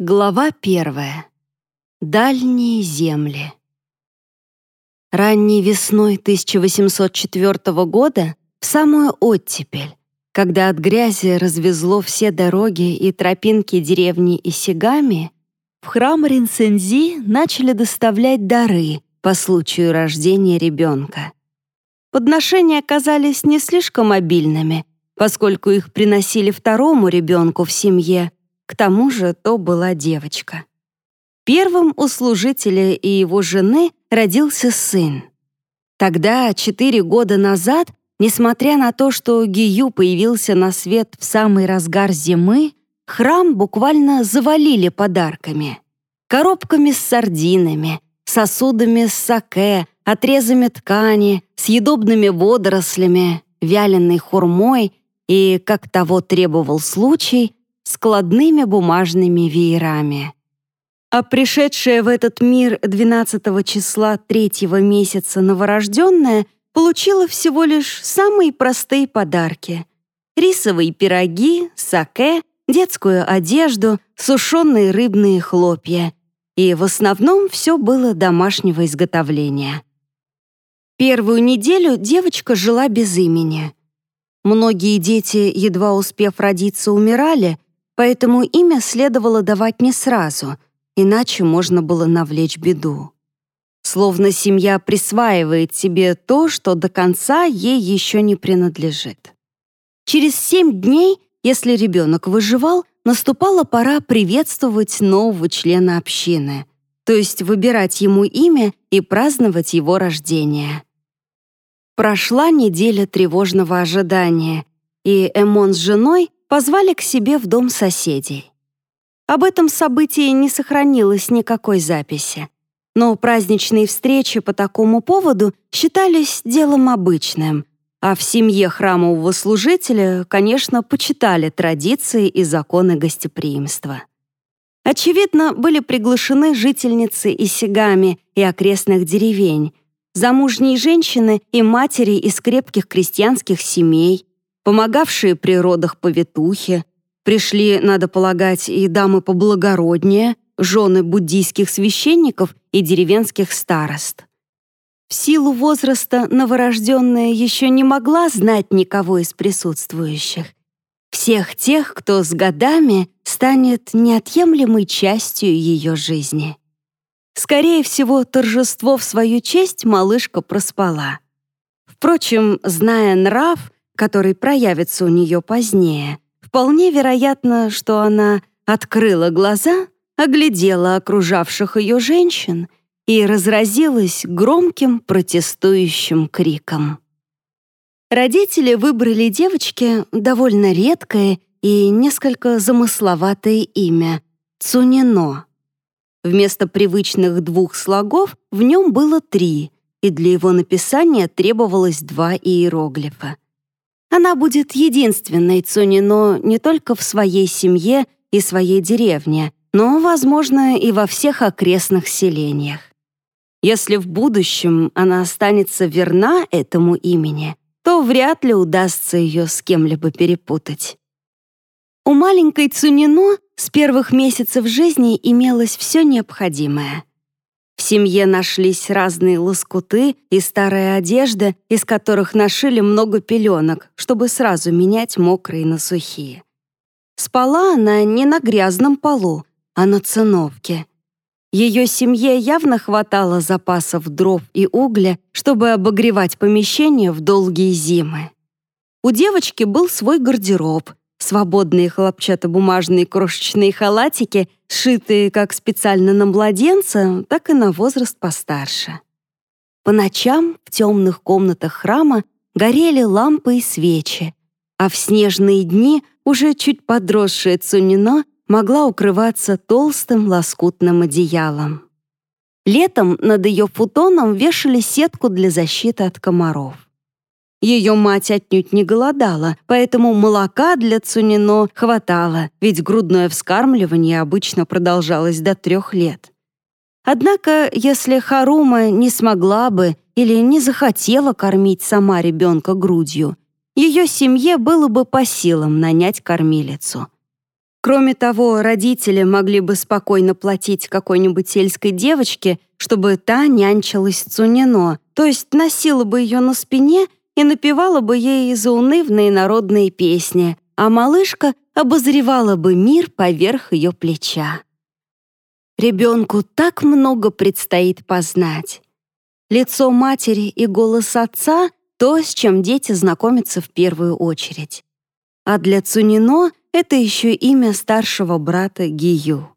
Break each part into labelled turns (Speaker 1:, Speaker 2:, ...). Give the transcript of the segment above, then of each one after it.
Speaker 1: Глава первая. Дальние земли. Ранней весной 1804 года, в самую оттепель, когда от грязи развезло все дороги и тропинки деревни Исигами, в храм Ринсензи начали доставлять дары по случаю рождения ребенка. Подношения оказались не слишком обильными, поскольку их приносили второму ребенку в семье — к тому же то была девочка. Первым у служителя и его жены родился сын. Тогда, четыре года назад, несмотря на то, что Гию появился на свет в самый разгар зимы, храм буквально завалили подарками. Коробками с сардинами, сосудами с саке, отрезами ткани, съедобными водорослями, вяленой хурмой и, как того требовал случай, складными бумажными веерами. А пришедшая в этот мир 12 числа третьего месяца новорожденная получила всего лишь самые простые подарки. Рисовые пироги, саке, детскую одежду, сушеные рыбные хлопья. И в основном все было домашнего изготовления. Первую неделю девочка жила без имени. Многие дети, едва успев родиться, умирали — поэтому имя следовало давать не сразу, иначе можно было навлечь беду. Словно семья присваивает себе то, что до конца ей еще не принадлежит. Через семь дней, если ребенок выживал, наступала пора приветствовать нового члена общины, то есть выбирать ему имя и праздновать его рождение. Прошла неделя тревожного ожидания, и Эмон с женой позвали к себе в дом соседей. Об этом событии не сохранилось никакой записи, но праздничные встречи по такому поводу считались делом обычным, а в семье храмового служителя, конечно, почитали традиции и законы гостеприимства. Очевидно, были приглашены жительницы Исигами и окрестных деревень, замужние женщины и матери из крепких крестьянских семей, помогавшие при родах повитухи, пришли, надо полагать, и дамы поблагороднее, жены буддийских священников и деревенских старост. В силу возраста новорожденная еще не могла знать никого из присутствующих. Всех тех, кто с годами станет неотъемлемой частью ее жизни. Скорее всего, торжество в свою честь малышка проспала. Впрочем, зная нрав, который проявится у нее позднее, вполне вероятно, что она открыла глаза, оглядела окружавших ее женщин и разразилась громким протестующим криком. Родители выбрали девочке довольно редкое и несколько замысловатое имя — Цунино. Вместо привычных двух слогов в нем было три, и для его написания требовалось два иероглифа — она будет единственной Цунино не только в своей семье и своей деревне, но, возможно, и во всех окрестных селениях. Если в будущем она останется верна этому имени, то вряд ли удастся ее с кем-либо перепутать. У маленькой Цунино с первых месяцев жизни имелось все необходимое. В семье нашлись разные лоскуты и старая одежда, из которых нашили много пеленок, чтобы сразу менять мокрые на сухие. Спала она не на грязном полу, а на циновке. Ее семье явно хватало запасов дров и угля, чтобы обогревать помещение в долгие зимы. У девочки был свой гардероб, Свободные хлопчатобумажные крошечные халатики, сшитые как специально на младенца, так и на возраст постарше. По ночам в темных комнатах храма горели лампы и свечи, а в снежные дни уже чуть подросшая Цунино могла укрываться толстым лоскутным одеялом. Летом над ее футоном вешали сетку для защиты от комаров. Ее мать отнюдь не голодала, поэтому молока для Цунино хватало, ведь грудное вскармливание обычно продолжалось до трех лет. Однако, если Харума не смогла бы или не захотела кормить сама ребенка грудью, ее семье было бы по силам нанять кормилицу. Кроме того, родители могли бы спокойно платить какой-нибудь сельской девочке, чтобы та нянчилась Цунино, то есть носила бы ее на спине и напевала бы ей заунывные народные песни, а малышка обозревала бы мир поверх ее плеча. Ребенку так много предстоит познать. Лицо матери и голос отца — то, с чем дети знакомятся в первую очередь. А для Цунино это еще имя старшего брата Гию.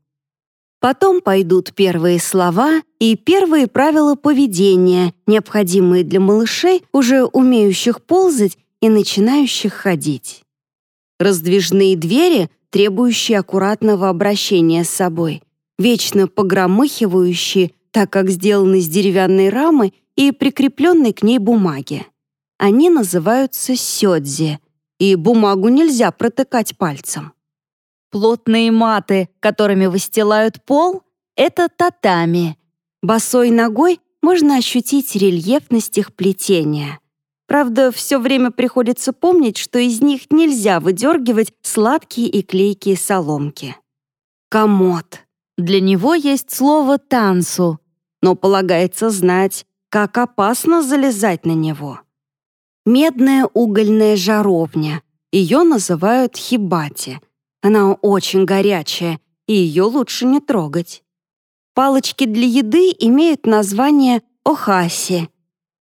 Speaker 1: Потом пойдут первые слова и первые правила поведения, необходимые для малышей, уже умеющих ползать и начинающих ходить. Раздвижные двери, требующие аккуратного обращения с собой, вечно погромыхивающие, так как сделаны из деревянной рамы и прикрепленной к ней бумаги. Они называются сёдзи — и бумагу нельзя протыкать пальцем. Плотные маты, которыми выстилают пол, — это татами. Босой ногой можно ощутить рельефность их плетения. Правда, все время приходится помнить, что из них нельзя выдергивать сладкие и клейкие соломки. Комод. Для него есть слово «тансу», но полагается знать, как опасно залезать на него медная угольная жаровня. Ее называют хибати. Она очень горячая, и ее лучше не трогать. Палочки для еды имеют название охаси.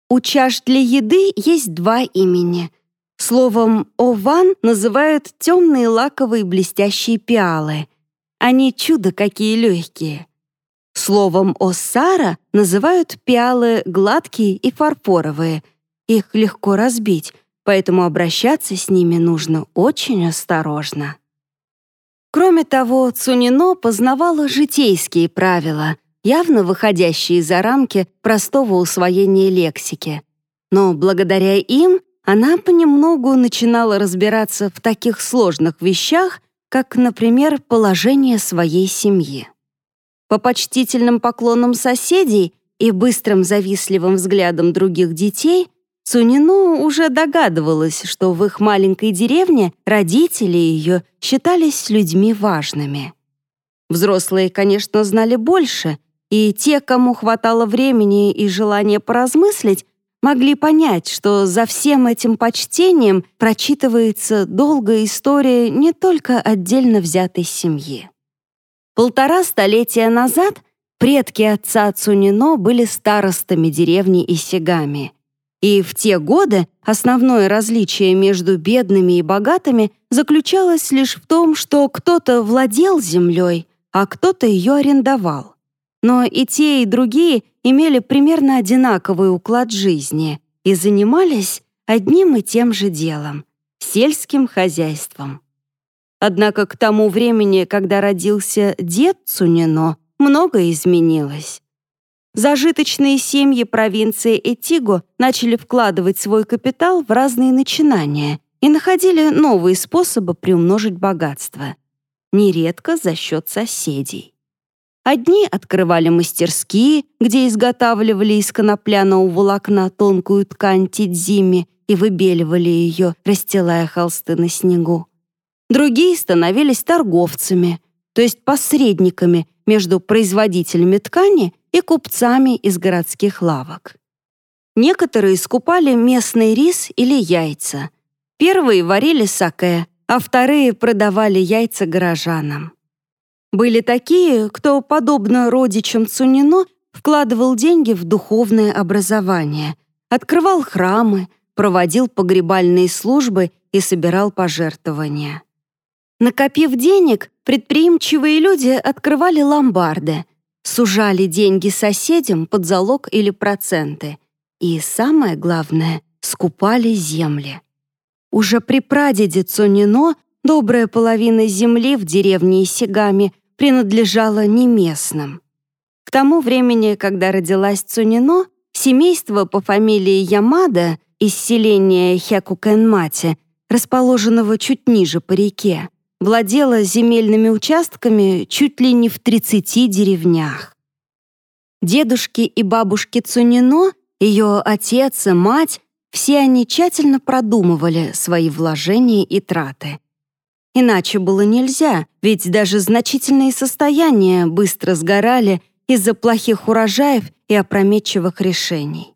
Speaker 1: У чаш для еды есть два имени. Словом «ован» называют темные лаковые блестящие пиалы. Они чудо какие легкие. Словом «осара» называют пиалы гладкие и фарфоровые — их легко разбить, поэтому обращаться с ними нужно очень осторожно. Кроме того, Цунино познавала житейские правила, явно выходящие за рамки простого усвоения лексики. Но благодаря им она понемногу начинала разбираться в таких сложных вещах, как, например, положение своей семьи. По почтительным поклонам соседей и быстрым завистливым взглядам других детей Цунину уже догадывалась, что в их маленькой деревне родители ее считались людьми важными. Взрослые, конечно, знали больше, и те, кому хватало времени и желания поразмыслить, могли понять, что за всем этим почтением прочитывается долгая история не только отдельно взятой семьи. Полтора столетия назад предки отца Цунино были старостами деревни Исигами — и в те годы основное различие между бедными и богатыми заключалось лишь в том, что кто-то владел землей, а кто-то ее арендовал. Но и те, и другие имели примерно одинаковый уклад жизни и занимались одним и тем же делом — сельским хозяйством. Однако к тому времени, когда родился дед Цунино, многое изменилось. Зажиточные семьи провинции Этиго начали вкладывать свой капитал в разные начинания и находили новые способы приумножить богатство. Нередко за счет соседей. Одни открывали мастерские, где изготавливали из конопляного волокна тонкую ткань тидзими и выбеливали ее, расстилая холсты на снегу. Другие становились торговцами, то есть посредниками между производителями ткани и купцами из городских лавок. Некоторые скупали местный рис или яйца. Первые варили саке, а вторые продавали яйца горожанам. Были такие, кто, подобно родичам Цунино, вкладывал деньги в духовное образование, открывал храмы, проводил погребальные службы и собирал пожертвования. Накопив денег, предприимчивые люди открывали ломбарды, сужали деньги соседям под залог или проценты и, самое главное, скупали земли. Уже при прадеде Цунино добрая половина земли в деревне Исигами принадлежала не местным. К тому времени, когда родилась Цунино, семейство по фамилии Ямада из селения Хякукенмати, расположенного чуть ниже по реке, владела земельными участками чуть ли не в 30 деревнях. Дедушки и бабушки Цунино, ее отец и мать, все они тщательно продумывали свои вложения и траты. Иначе было нельзя, ведь даже значительные состояния быстро сгорали из-за плохих урожаев и опрометчивых решений.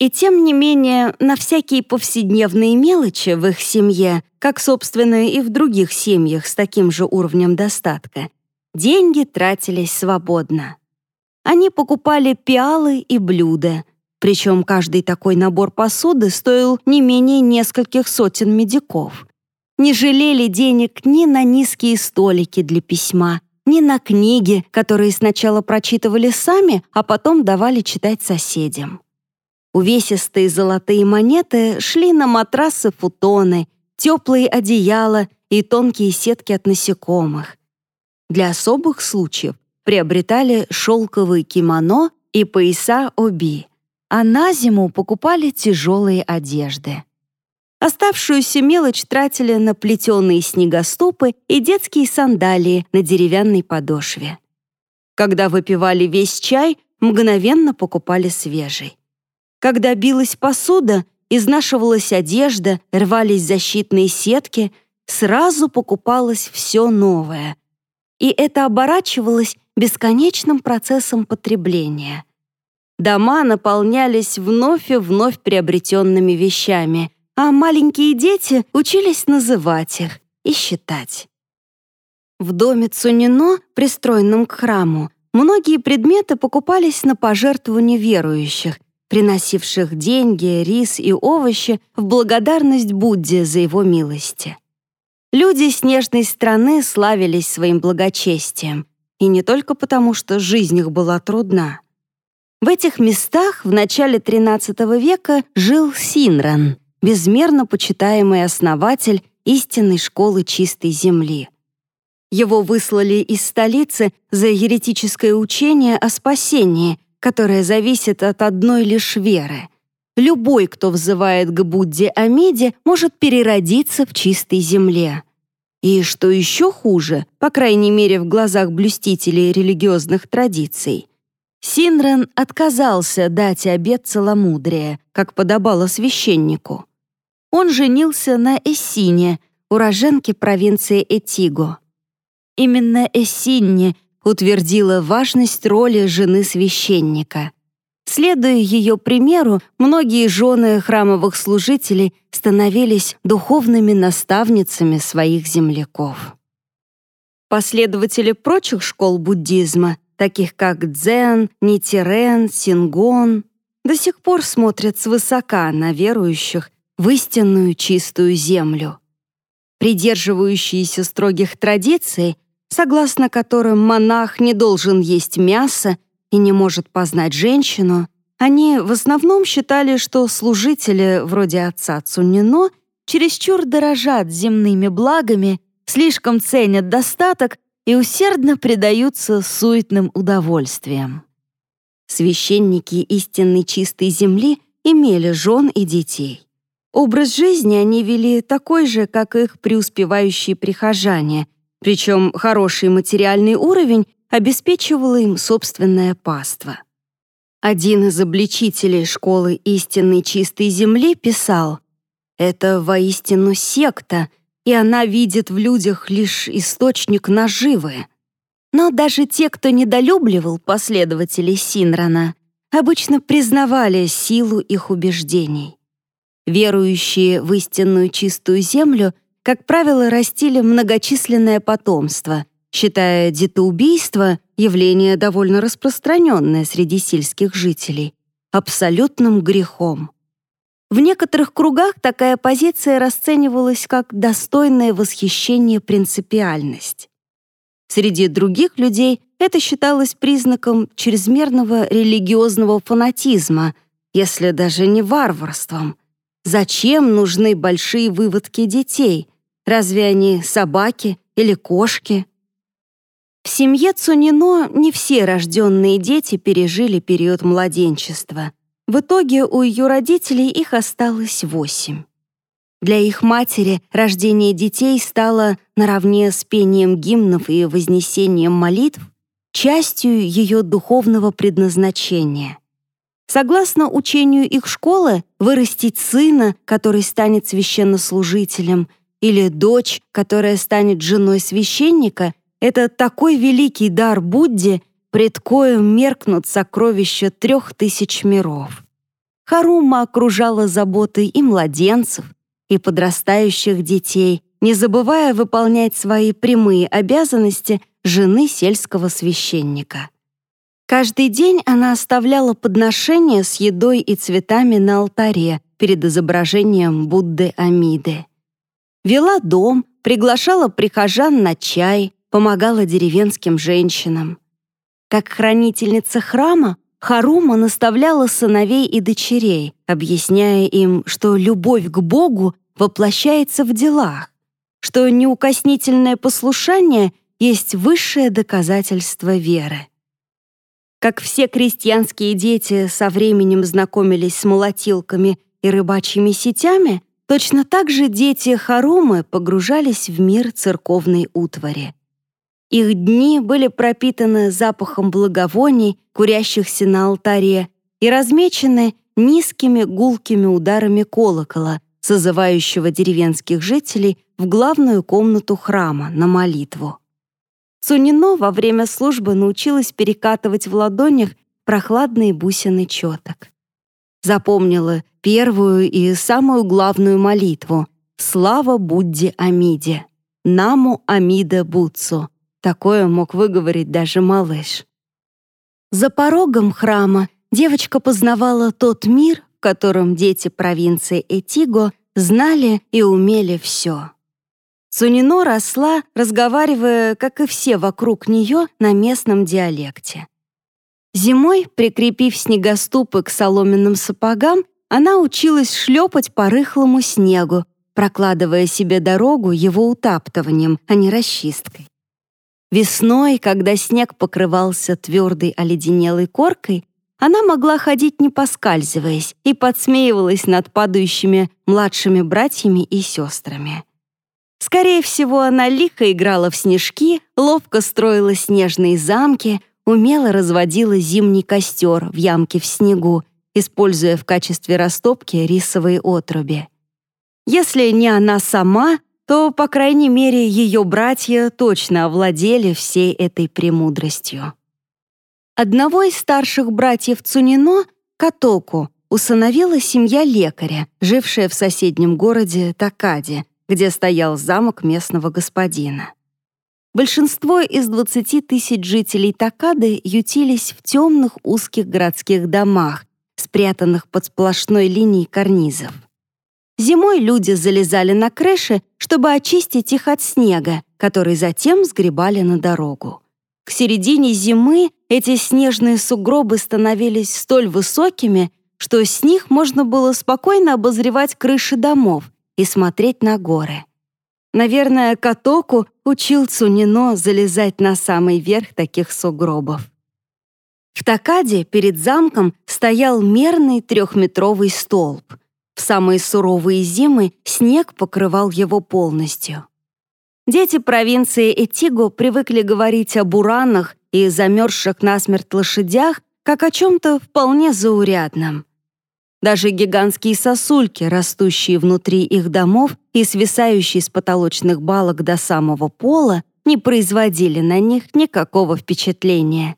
Speaker 1: И тем не менее, на всякие повседневные мелочи в их семье, как, собственно, и в других семьях с таким же уровнем достатка, деньги тратились свободно. Они покупали пиалы и блюда, причем каждый такой набор посуды стоил не менее нескольких сотен медиков. Не жалели денег ни на низкие столики для письма, ни на книги, которые сначала прочитывали сами, а потом давали читать соседям. Увесистые золотые монеты шли на матрасы-футоны, теплые одеяла и тонкие сетки от насекомых. Для особых случаев приобретали шелковые кимоно и пояса оби, а на зиму покупали тяжелые одежды. Оставшуюся мелочь тратили на плетеные снегоступы и детские сандалии на деревянной подошве. Когда выпивали весь чай, мгновенно покупали свежий. Когда билась посуда, изнашивалась одежда, рвались защитные сетки, сразу покупалось все новое. И это оборачивалось бесконечным процессом потребления. Дома наполнялись вновь и вновь приобретенными вещами, а маленькие дети учились называть их и считать. В доме Цунино, пристроенном к храму, многие предметы покупались на пожертвования верующих, приносивших деньги, рис и овощи в благодарность Будде за его милости. Люди снежной страны славились своим благочестием, и не только потому, что жизнь их была трудна. В этих местах в начале XIII века жил Синран — безмерно почитаемый основатель истинной школы чистой земли. Его выслали из столицы за еретическое учение о спасении, которое зависит от одной лишь веры. Любой, кто взывает к Будде Амиде, может переродиться в чистой земле. И что еще хуже, по крайней мере в глазах блюстителей религиозных традиций, Синран отказался дать обет целомудрия, как подобало священнику он женился на Эссине, уроженке провинции Этиго. Именно Эссинне утвердила важность роли жены священника. Следуя ее примеру, многие жены храмовых служителей становились духовными наставницами своих земляков. Последователи прочих школ буддизма, таких как дзен, нитирен, сингон, до сих пор смотрят свысока на верующих в истинную чистую землю. Придерживающиеся строгих традиций, согласно которым монах не должен есть мясо и не может познать женщину, они в основном считали, что служители вроде отца Цунино чересчур дорожат земными благами, слишком ценят достаток и усердно предаются суетным удовольствиям. Священники истинной чистой земли имели жен и детей. Образ жизни они вели такой же, как их преуспевающие прихожане, причем хороший материальный уровень обеспечивало им собственное паство. Один из обличителей школы истинной чистой земли писал «Это воистину секта, и она видит в людях лишь источник наживы». Но даже те, кто недолюбливал последователей Синрана, обычно признавали силу их убеждений. Верующие в истинную чистую землю, как правило, растили многочисленное потомство, считая детоубийство явление довольно распространенное среди сельских жителей, абсолютным грехом. В некоторых кругах такая позиция расценивалась как достойное восхищение принципиальность. Среди других людей это считалось признаком чрезмерного религиозного фанатизма, если даже не варварством — Зачем нужны большие выводки детей? Разве они собаки или кошки? В семье Цунино не все рожденные дети пережили период младенчества. В итоге у ее родителей их осталось восемь. Для их матери рождение детей стало, наравне с пением гимнов и вознесением молитв, частью ее духовного предназначения — Согласно учению их школы, вырастить сына, который станет священнослужителем, или дочь, которая станет женой священника, это такой великий дар Будде, пред коем меркнут сокровища трех тысяч миров. Харума окружала заботой и младенцев, и подрастающих детей, не забывая выполнять свои прямые обязанности жены сельского священника. Каждый день она оставляла подношения с едой и цветами на алтаре перед изображением Будды Амиды. Вела дом, приглашала прихожан на чай, помогала деревенским женщинам. Как хранительница храма, Харума наставляла сыновей и дочерей, объясняя им, что любовь к Богу воплощается в делах, что неукоснительное послушание есть высшее доказательство веры. Как все крестьянские дети со временем знакомились с молотилками и рыбачьими сетями, точно так же дети Харумы погружались в мир церковной утвари. Их дни были пропитаны запахом благовоний, курящихся на алтаре, и размечены низкими гулкими ударами колокола, созывающего деревенских жителей в главную комнату храма на молитву. Сунино во время службы научилась перекатывать в ладонях прохладные бусины четок. Запомнила первую и самую главную молитву «Слава Будде Амиде», «Наму Амида Буцу». Такое мог выговорить даже малыш. За порогом храма девочка познавала тот мир, в котором дети провинции Этиго знали и умели все. Сунино росла, разговаривая, как и все вокруг нее, на местном диалекте. Зимой, прикрепив снегоступы к соломенным сапогам, она училась шлепать по рыхлому снегу, прокладывая себе дорогу его утаптыванием, а не расчисткой. Весной, когда снег покрывался твердой оледенелой коркой, она могла ходить не поскальзываясь и подсмеивалась над падающими младшими братьями и сестрами. Скорее всего, она лихо играла в снежки, ловко строила снежные замки, умело разводила зимний костер в ямке в снегу, используя в качестве растопки рисовые отруби. Если не она сама, то, по крайней мере, ее братья точно овладели всей этой премудростью. Одного из старших братьев Цунино, Катоку, усыновила семья лекаря, жившая в соседнем городе Такаде, где стоял замок местного господина. Большинство из 20 тысяч жителей Такады ютились в темных узких городских домах, спрятанных под сплошной линией карнизов. Зимой люди залезали на крыши, чтобы очистить их от снега, который затем сгребали на дорогу. К середине зимы эти снежные сугробы становились столь высокими, что с них можно было спокойно обозревать крыши домов, и смотреть на горы. Наверное, Катоку учил Цунино залезать на самый верх таких сугробов. В Такаде перед замком стоял мерный трехметровый столб. В самые суровые зимы снег покрывал его полностью. Дети провинции Этиго привыкли говорить о буранах и замерзших насмерть лошадях как о чем-то вполне заурядном. Даже гигантские сосульки, растущие внутри их домов и свисающие с потолочных балок до самого пола, не производили на них никакого впечатления.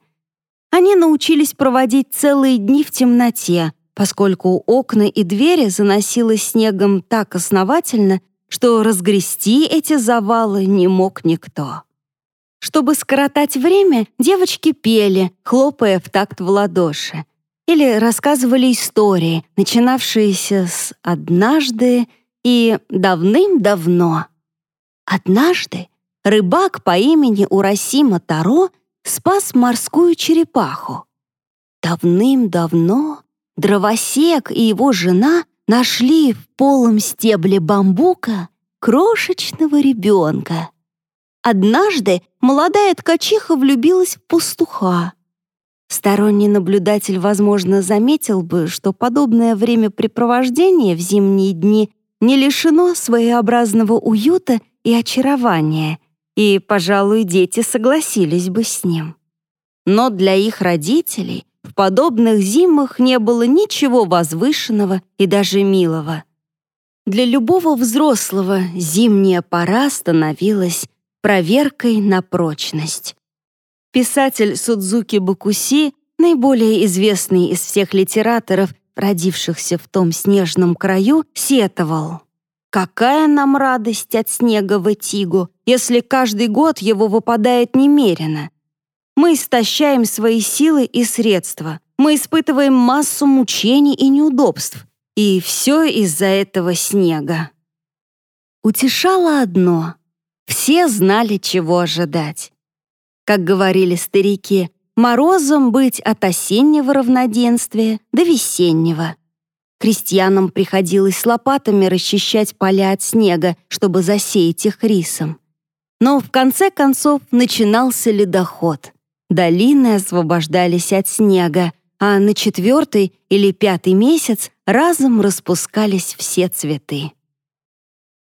Speaker 1: Они научились проводить целые дни в темноте, поскольку окна и двери заносило снегом так основательно, что разгрести эти завалы не мог никто. Чтобы скоротать время, девочки пели, хлопая в такт в ладоши или рассказывали истории, начинавшиеся с «однажды» и «давным-давно». Однажды рыбак по имени Урасима Таро спас морскую черепаху. Давным-давно дровосек и его жена нашли в полом стебле бамбука крошечного ребенка. Однажды молодая ткачиха влюбилась в пастуха, Сторонний наблюдатель, возможно, заметил бы, что подобное времяпрепровождение в зимние дни не лишено своеобразного уюта и очарования, и, пожалуй, дети согласились бы с ним. Но для их родителей в подобных зимах не было ничего возвышенного и даже милого. Для любого взрослого зимняя пора становилась проверкой на прочность. Писатель Судзуки Бакуси, наиболее известный из всех литераторов, родившихся в том снежном краю, сетовал. «Какая нам радость от снега в Этигу, если каждый год его выпадает немерено? Мы истощаем свои силы и средства, мы испытываем массу мучений и неудобств, и все из-за этого снега». Утешало одно — все знали, чего ожидать. Как говорили старики, морозом быть от осеннего равноденствия до весеннего. Крестьянам приходилось лопатами расчищать поля от снега, чтобы засеять их рисом. Но в конце концов начинался ледоход. Долины освобождались от снега, а на четвертый или пятый месяц разом распускались все цветы.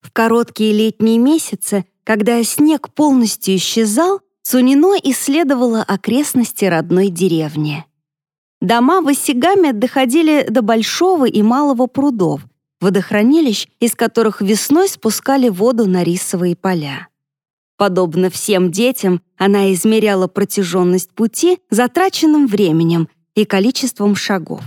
Speaker 1: В короткие летние месяцы, когда снег полностью исчезал, Цунино исследовала окрестности родной деревни. Дома в Осигаме доходили до большого и малого прудов, водохранилищ, из которых весной спускали воду на рисовые поля. Подобно всем детям, она измеряла протяженность пути затраченным временем и количеством шагов.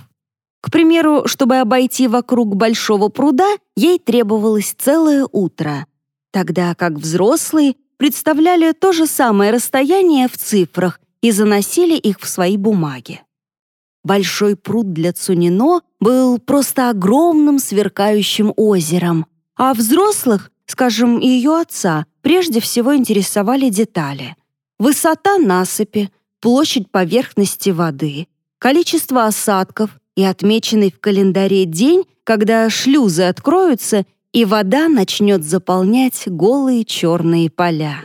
Speaker 1: К примеру, чтобы обойти вокруг большого пруда, ей требовалось целое утро, тогда как взрослые представляли то же самое расстояние в цифрах и заносили их в свои бумаги. Большой пруд для Цунино был просто огромным сверкающим озером, а взрослых, скажем, ее отца, прежде всего интересовали детали. Высота насыпи, площадь поверхности воды, количество осадков и отмеченный в календаре день, когда шлюзы откроются и вода начнет заполнять голые черные поля.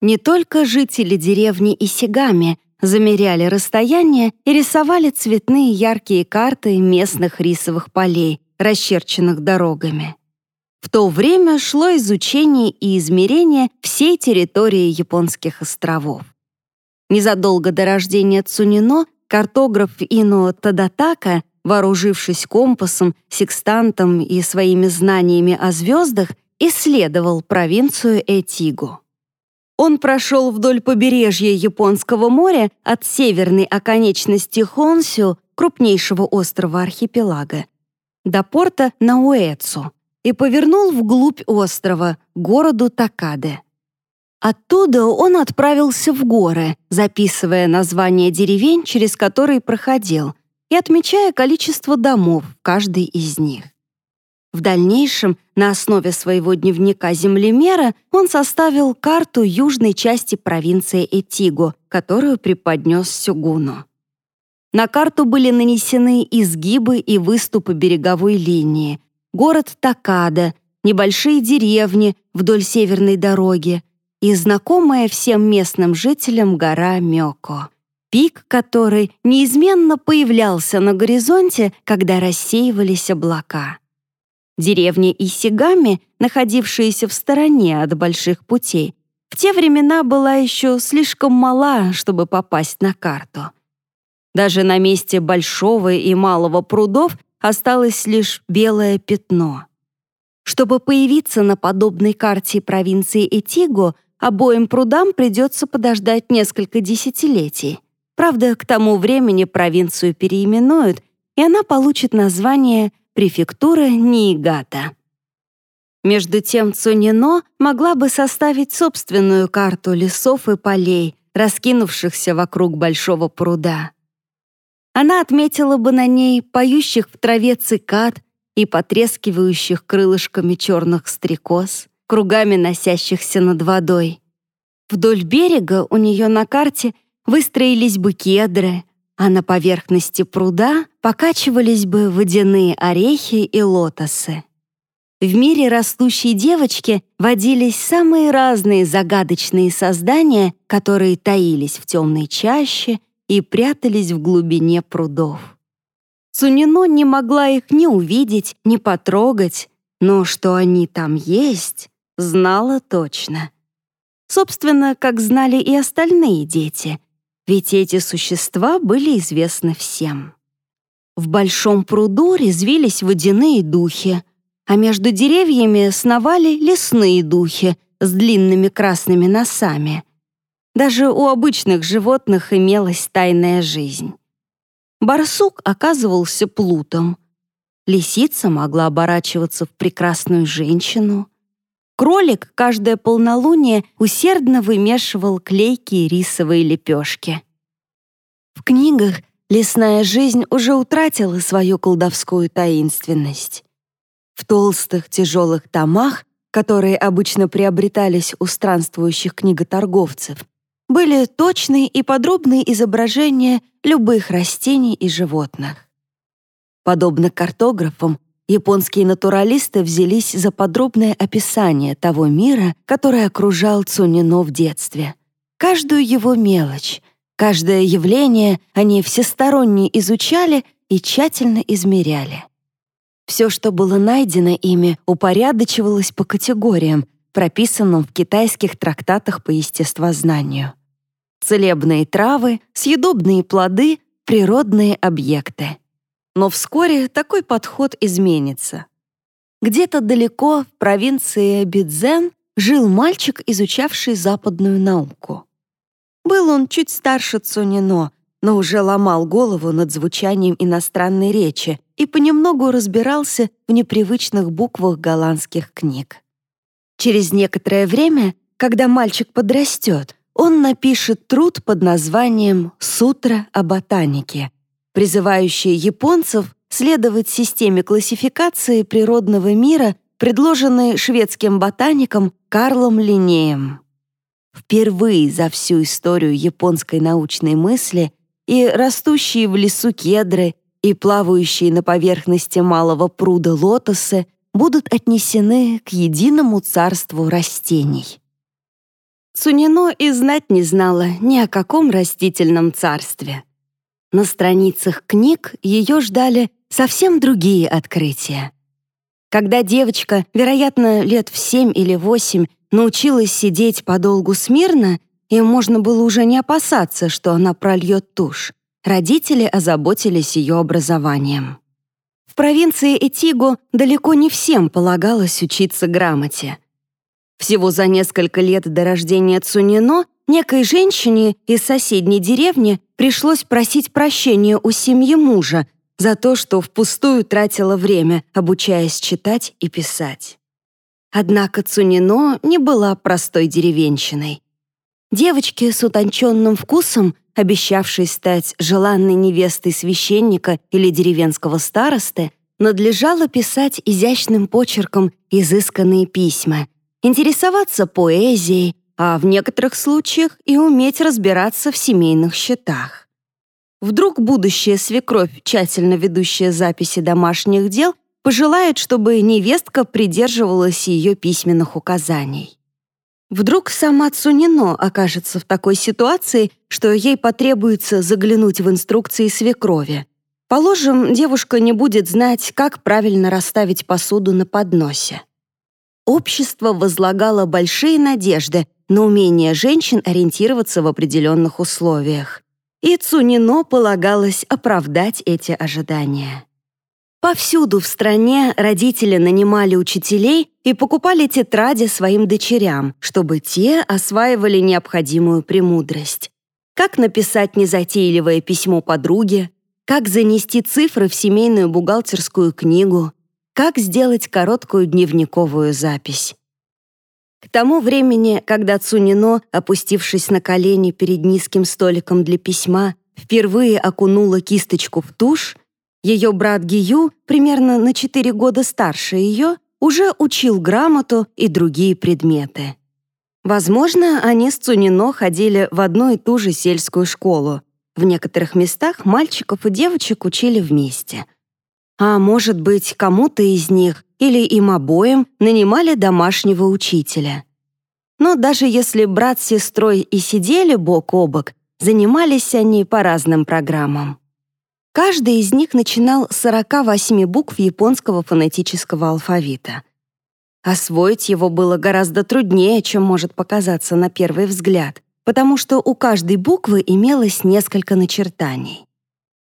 Speaker 1: Не только жители деревни Исигами замеряли расстояние и рисовали цветные яркие карты местных рисовых полей, расчерченных дорогами. В то время шло изучение и измерение всей территории японских островов. Незадолго до рождения Цунино картограф Ино Тадатака вооружившись компасом, секстантом и своими знаниями о звездах, исследовал провинцию Этигу. Он прошел вдоль побережья Японского моря от северной оконечности Хонсю, крупнейшего острова архипелага, до порта Науэцу и повернул вглубь острова, к городу Такаде. Оттуда он отправился в горы, записывая названия деревень, через которые проходил — и отмечая количество домов в каждой из них. В дальнейшем, на основе своего дневника землемера, он составил карту южной части провинции Этиго, которую преподнес Сюгуну. На карту были нанесены изгибы и выступы береговой линии, город Такада, небольшие деревни вдоль северной дороги и знакомая всем местным жителям гора Мёко пик которой неизменно появлялся на горизонте, когда рассеивались облака. Деревня Исигами, находившаяся в стороне от больших путей, в те времена была еще слишком мала, чтобы попасть на карту. Даже на месте большого и малого прудов осталось лишь белое пятно. Чтобы появиться на подобной карте провинции Этиго, обоим прудам придется подождать несколько десятилетий. Правда, к тому времени провинцию переименуют, и она получит название префектура Ниигата. Между тем Цунино могла бы составить собственную карту лесов и полей, раскинувшихся вокруг большого пруда. Она отметила бы на ней поющих в траве цикад и потрескивающих крылышками черных стрекоз, кругами носящихся над водой. Вдоль берега у нее на карте — выстроились бы кедры, а на поверхности пруда покачивались бы водяные орехи и лотосы. В мире растущей девочки водились самые разные загадочные создания, которые таились в темной чаще и прятались в глубине прудов. Цунино не могла их ни увидеть, ни потрогать, но что они там есть, знала точно. Собственно, как знали и остальные дети, ведь эти существа были известны всем. В большом пруду резвились водяные духи. а между деревьями сновали лесные духи с длинными красными носами. Даже у обычных животных имелась тайная жизнь. Барсук оказывался плутом. Лисица могла оборачиваться в прекрасную женщину. Кролик каждое полнолуние усердно вымешивал клейкие рисовые лепешки. В книгах лесная жизнь уже утратила свою колдовскую таинственность. В толстых тяжелых томах, которые обычно приобретались у странствующих книготорговцев, были точные и подробные изображения любых растений и животных. Подобно картографам, японские натуралисты взялись за подробное описание того мира, который окружал Цунино в детстве. Каждую его мелочь, каждое явление они всесторонне изучали и тщательно измеряли. Все, что было найдено ими, упорядочивалось по категориям, прописанным в китайских трактатах по естествознанию. Целебные травы, съедобные плоды, природные объекты. Но вскоре такой подход изменится. Где-то далеко, в провинции Бидзен, жил мальчик, изучавший западную науку. Был он чуть старше Цунино, но уже ломал голову над звучанием иностранной речи и понемногу разбирался в непривычных буквах голландских книг. Через некоторое время, когда мальчик подрастет, он напишет труд под названием «Сутра о ботанике», призывающий японцев следовать системе классификации природного мира, предложенной шведским ботаником Карлом Линнеем. Впервые за всю историю японской научной мысли и растущие в лесу кедры, и плавающие на поверхности малого пруда лотосы будут отнесены к единому царству растений. Цунино и знать не знала ни о каком растительном царстве. На страницах книг ее ждали совсем другие открытия. Когда девочка, вероятно, лет в семь или восемь, научилась сидеть подолгу смирно, и можно было уже не опасаться, что она прольет тушь. Родители озаботились ее образованием. В провинции Этиго далеко не всем полагалось учиться грамоте. Всего за несколько лет до рождения Цунино некой женщине из соседней деревни пришлось просить прощения у семьи мужа за то, что впустую тратила время, обучаясь читать и писать. Однако Цунино не была простой деревенщиной. Девочке с утонченным вкусом, обещавшей стать желанной невестой священника или деревенского старосты, надлежало писать изящным почерком изысканные письма, интересоваться поэзией, а в некоторых случаях и уметь разбираться в семейных счетах. Вдруг будущая свекровь, тщательно ведущая записи домашних дел, пожелает, чтобы невестка придерживалась ее письменных указаний. Вдруг сама Цунино окажется в такой ситуации, что ей потребуется заглянуть в инструкции свекрови. Положим, девушка не будет знать, как правильно расставить посуду на подносе. Общество возлагало большие надежды на умение женщин ориентироваться в определенных условиях. И Цунино полагалось оправдать эти ожидания. Повсюду в стране родители нанимали учителей и покупали тетради своим дочерям, чтобы те осваивали необходимую премудрость. Как написать незатейливое письмо подруге, как занести цифры в семейную бухгалтерскую книгу, как сделать короткую дневниковую запись. К тому времени, когда Цунино, опустившись на колени перед низким столиком для письма, впервые окунула кисточку в тушь, ее брат Гию, примерно на 4 года старше ее, уже учил грамоту и другие предметы. Возможно, они с Цунино ходили в одну и ту же сельскую школу. В некоторых местах мальчиков и девочек учили вместе. А может быть, кому-то из них или им обоим нанимали домашнего учителя. Но даже если брат с сестрой и сидели бок о бок, занимались они по разным программам. Каждый из них начинал с 48 букв японского фонетического алфавита. Освоить его было гораздо труднее, чем может показаться на первый взгляд, потому что у каждой буквы имелось несколько начертаний.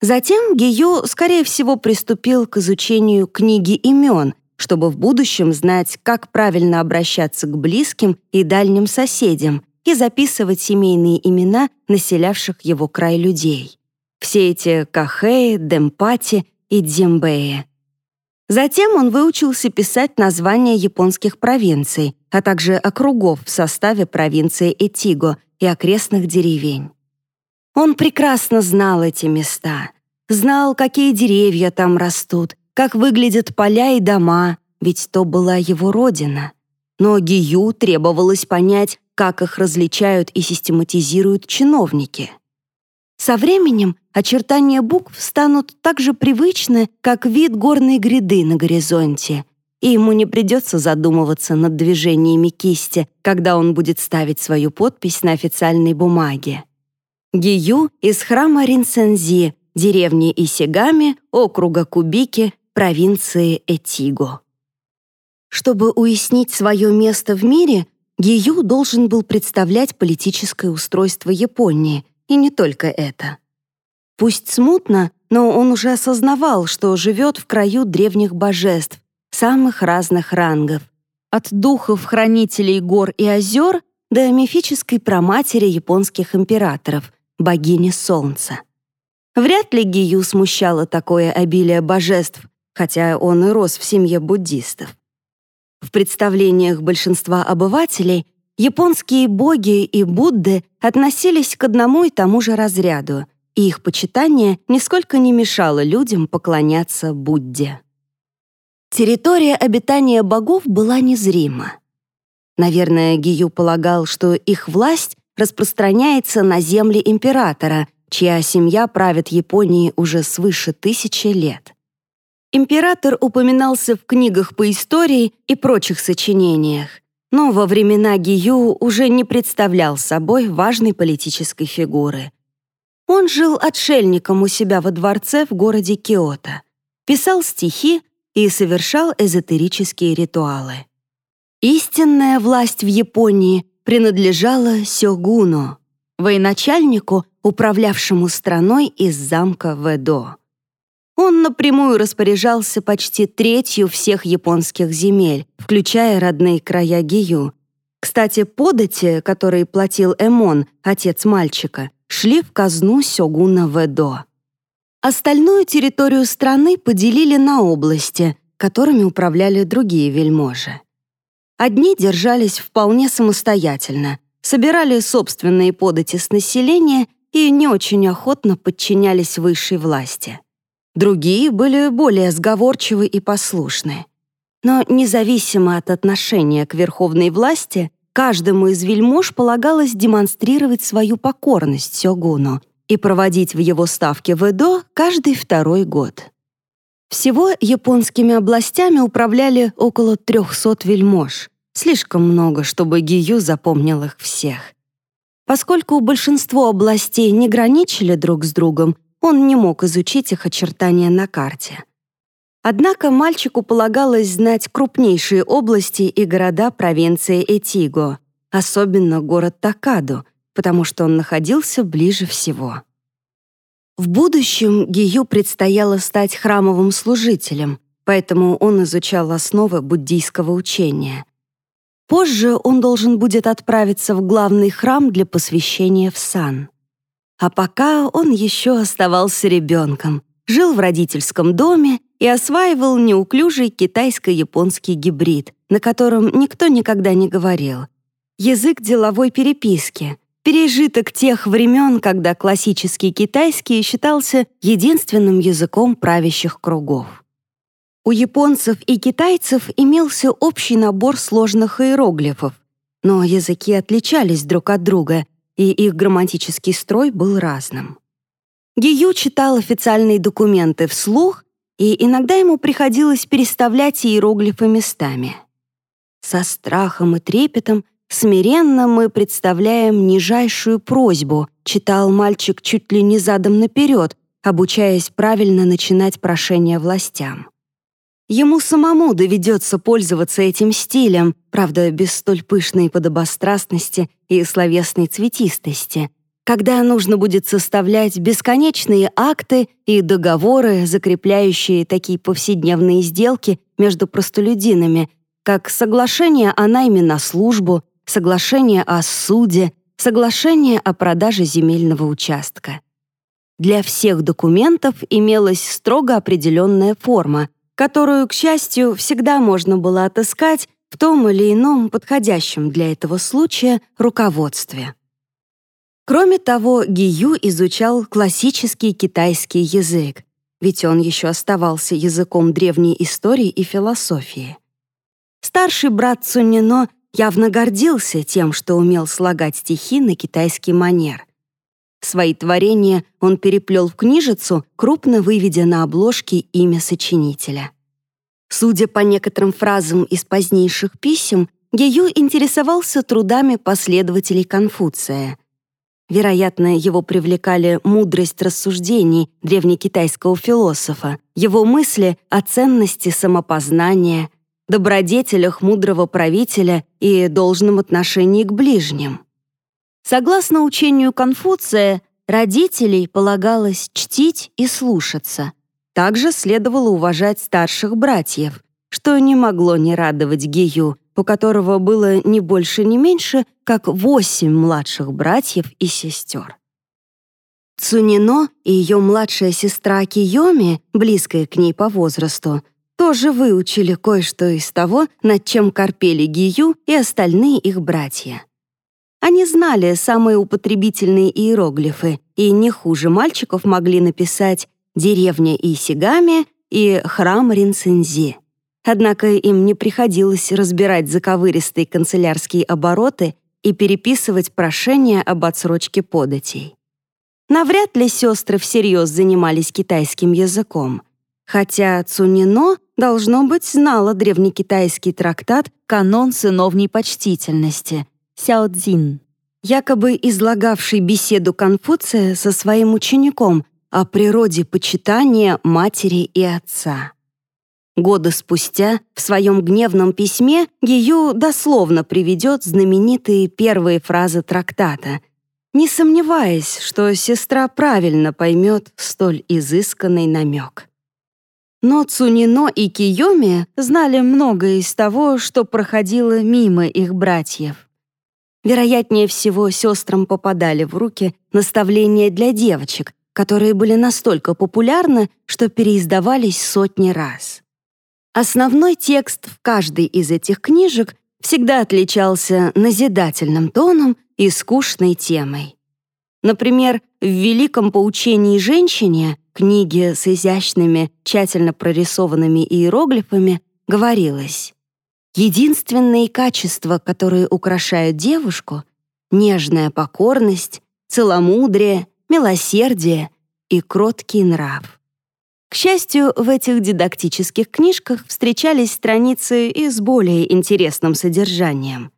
Speaker 1: Затем Гию, скорее всего, приступил к изучению книги имен, чтобы в будущем знать, как правильно обращаться к близким и дальним соседям и записывать семейные имена населявших его край людей. Все эти Кахеи, Демпати и Дзембеи. Затем он выучился писать названия японских провинций, а также округов в составе провинции Этиго и окрестных деревень. Он прекрасно знал эти места, знал, какие деревья там растут, как выглядят поля и дома, ведь то была его родина. Но Гию требовалось понять, как их различают и систематизируют чиновники. Со временем очертания букв станут так же привычны, как вид горной гряды на горизонте, и ему не придется задумываться над движениями кисти, когда он будет ставить свою подпись на официальной бумаге. Гию из храма Ринсензи, деревни Исигами, округа Кубики, провинции Этиго. Чтобы уяснить свое место в мире, Гию должен был представлять политическое устройство Японии, и не только это. Пусть смутно, но он уже осознавал, что живет в краю древних божеств, самых разных рангов, от духов-хранителей гор и озер до мифической праматери японских императоров, богини Солнца. Вряд ли Гию смущало такое обилие божеств, хотя он и рос в семье буддистов. В представлениях большинства обывателей японские боги и Будды относились к одному и тому же разряду, и их почитание нисколько не мешало людям поклоняться Будде. Территория обитания богов была незрима. Наверное, Гию полагал, что их власть распространяется на земли императора, чья семья правит Японией уже свыше тысячи лет. Император упоминался в книгах по истории и прочих сочинениях, но во времена Гию уже не представлял собой важной политической фигуры. Он жил отшельником у себя во дворце в городе Киото, писал стихи и совершал эзотерические ритуалы. Истинная власть в Японии принадлежала сёгуну, военачальнику, управлявшему страной из замка Ведо. Он напрямую распоряжался почти третью всех японских земель, включая родные края Гию. Кстати, подати, которые платил Эмон, отец мальчика, шли в казну сёгуна Ведо. Остальную территорию страны поделили на области, которыми управляли другие вельможи. Одни держались вполне самостоятельно, собирали собственные подати с населения и не очень охотно подчинялись высшей власти. Другие были более сговорчивы и послушны. Но независимо от отношения к верховной власти, каждому из вельмож полагалось демонстрировать свою покорность Сёгуну и проводить в его ставке в Эдо каждый второй год. Всего японскими областями управляли около 300 вельмож. Слишком много, чтобы Гию запомнил их всех. Поскольку большинство областей не граничили друг с другом, он не мог изучить их очертания на карте. Однако мальчику полагалось знать крупнейшие области и города провинции Этиго, особенно город Такаду, потому что он находился ближе всего. В будущем Гию предстояло стать храмовым служителем, поэтому он изучал основы буддийского учения. Позже он должен будет отправиться в главный храм для посвящения в сан. А пока он еще оставался ребенком, жил в родительском доме и осваивал неуклюжий китайско-японский гибрид, на котором никто никогда не говорил. Язык деловой переписки, пережиток тех времен, когда классический китайский считался единственным языком правящих кругов. У японцев и китайцев имелся общий набор сложных иероглифов, но языки отличались друг от друга, и их грамматический строй был разным. Гию читал официальные документы вслух, и иногда ему приходилось переставлять иероглифы местами. Со страхом и трепетом смиренно мы представляем нижайшую просьбу, читал мальчик чуть ли не задом наперед, обучаясь правильно начинать прошение властям. Ему самому доведется пользоваться этим стилем, правда, без столь пышной подобострастности и словесной цветистости, когда нужно будет составлять бесконечные акты и договоры, закрепляющие такие повседневные сделки, между простолюдинами, как соглашение о найме на службу, соглашение о суде, соглашение о продаже земельного участка. Для всех документов имелась строго определенная форма, которую, к счастью, всегда можно было отыскать в том или ином подходящем для этого случая руководстве. Кроме того, Гию изучал классический китайский язык, ведь он еще оставался языком древней истории и философии. Старший брат Цунино явно гордился тем, что умел слагать стихи на китайский манер. Свои творения он переплел в книжицу, крупно выведя на обложке имя сочинителя. Судя по некоторым фразам из позднейших писем, Гею интересовался трудами последователей Конфуция. Вероятно, его привлекали мудрость рассуждений древнекитайского философа, его мысли о ценности самопознания, добродетелях мудрого правителя и должном отношении к ближним. Согласно учению Конфуция, родителей полагалось чтить и слушаться. Также следовало уважать старших братьев, что не могло не радовать Гию, у которого было не больше, не меньше, как восемь младших братьев и сестер. Цунино и ее младшая сестра Киоми, близкая к ней по возрасту, тоже выучили кое-что из того, над чем корпели Гию и остальные их братья. Они знали самые употребительные иероглифы и не хуже мальчиков могли написать «деревня Исигами» и «храм Ринцинзи». Однако им не приходилось разбирать заковыристые канцелярские обороты и переписывать прошения об отсрочке податей. Навряд ли сестры всерьез занимались китайским языком, хотя Цунино должно быть, знала древнекитайский трактат «Канон сыновней почтительности» Сяо Цзин, якобы излагавший беседу Конфуция со своим учеником о природе почитания матери и отца. Годы спустя в своем гневном письме Гию дословно приведет знаменитые первые фразы трактата, не сомневаясь, что сестра правильно поймет столь изысканный намек. Но Цунино и Киоми знали многое из того, что проходило мимо их братьев. Вероятнее всего, сестрам попадали в руки наставления для девочек, которые были настолько популярны, что переиздавались сотни раз. Основной текст в каждой из этих книжек всегда отличался назидательным тоном и скучной темой. Например, в «Великом поучении женщине» книге с изящными, тщательно прорисованными иероглифами говорилось «Единственные качества, которые украшают девушку — нежная покорность, целомудрие, милосердие и кроткий нрав». К счастью, в этих дидактических книжках встречались страницы и с более интересным содержанием.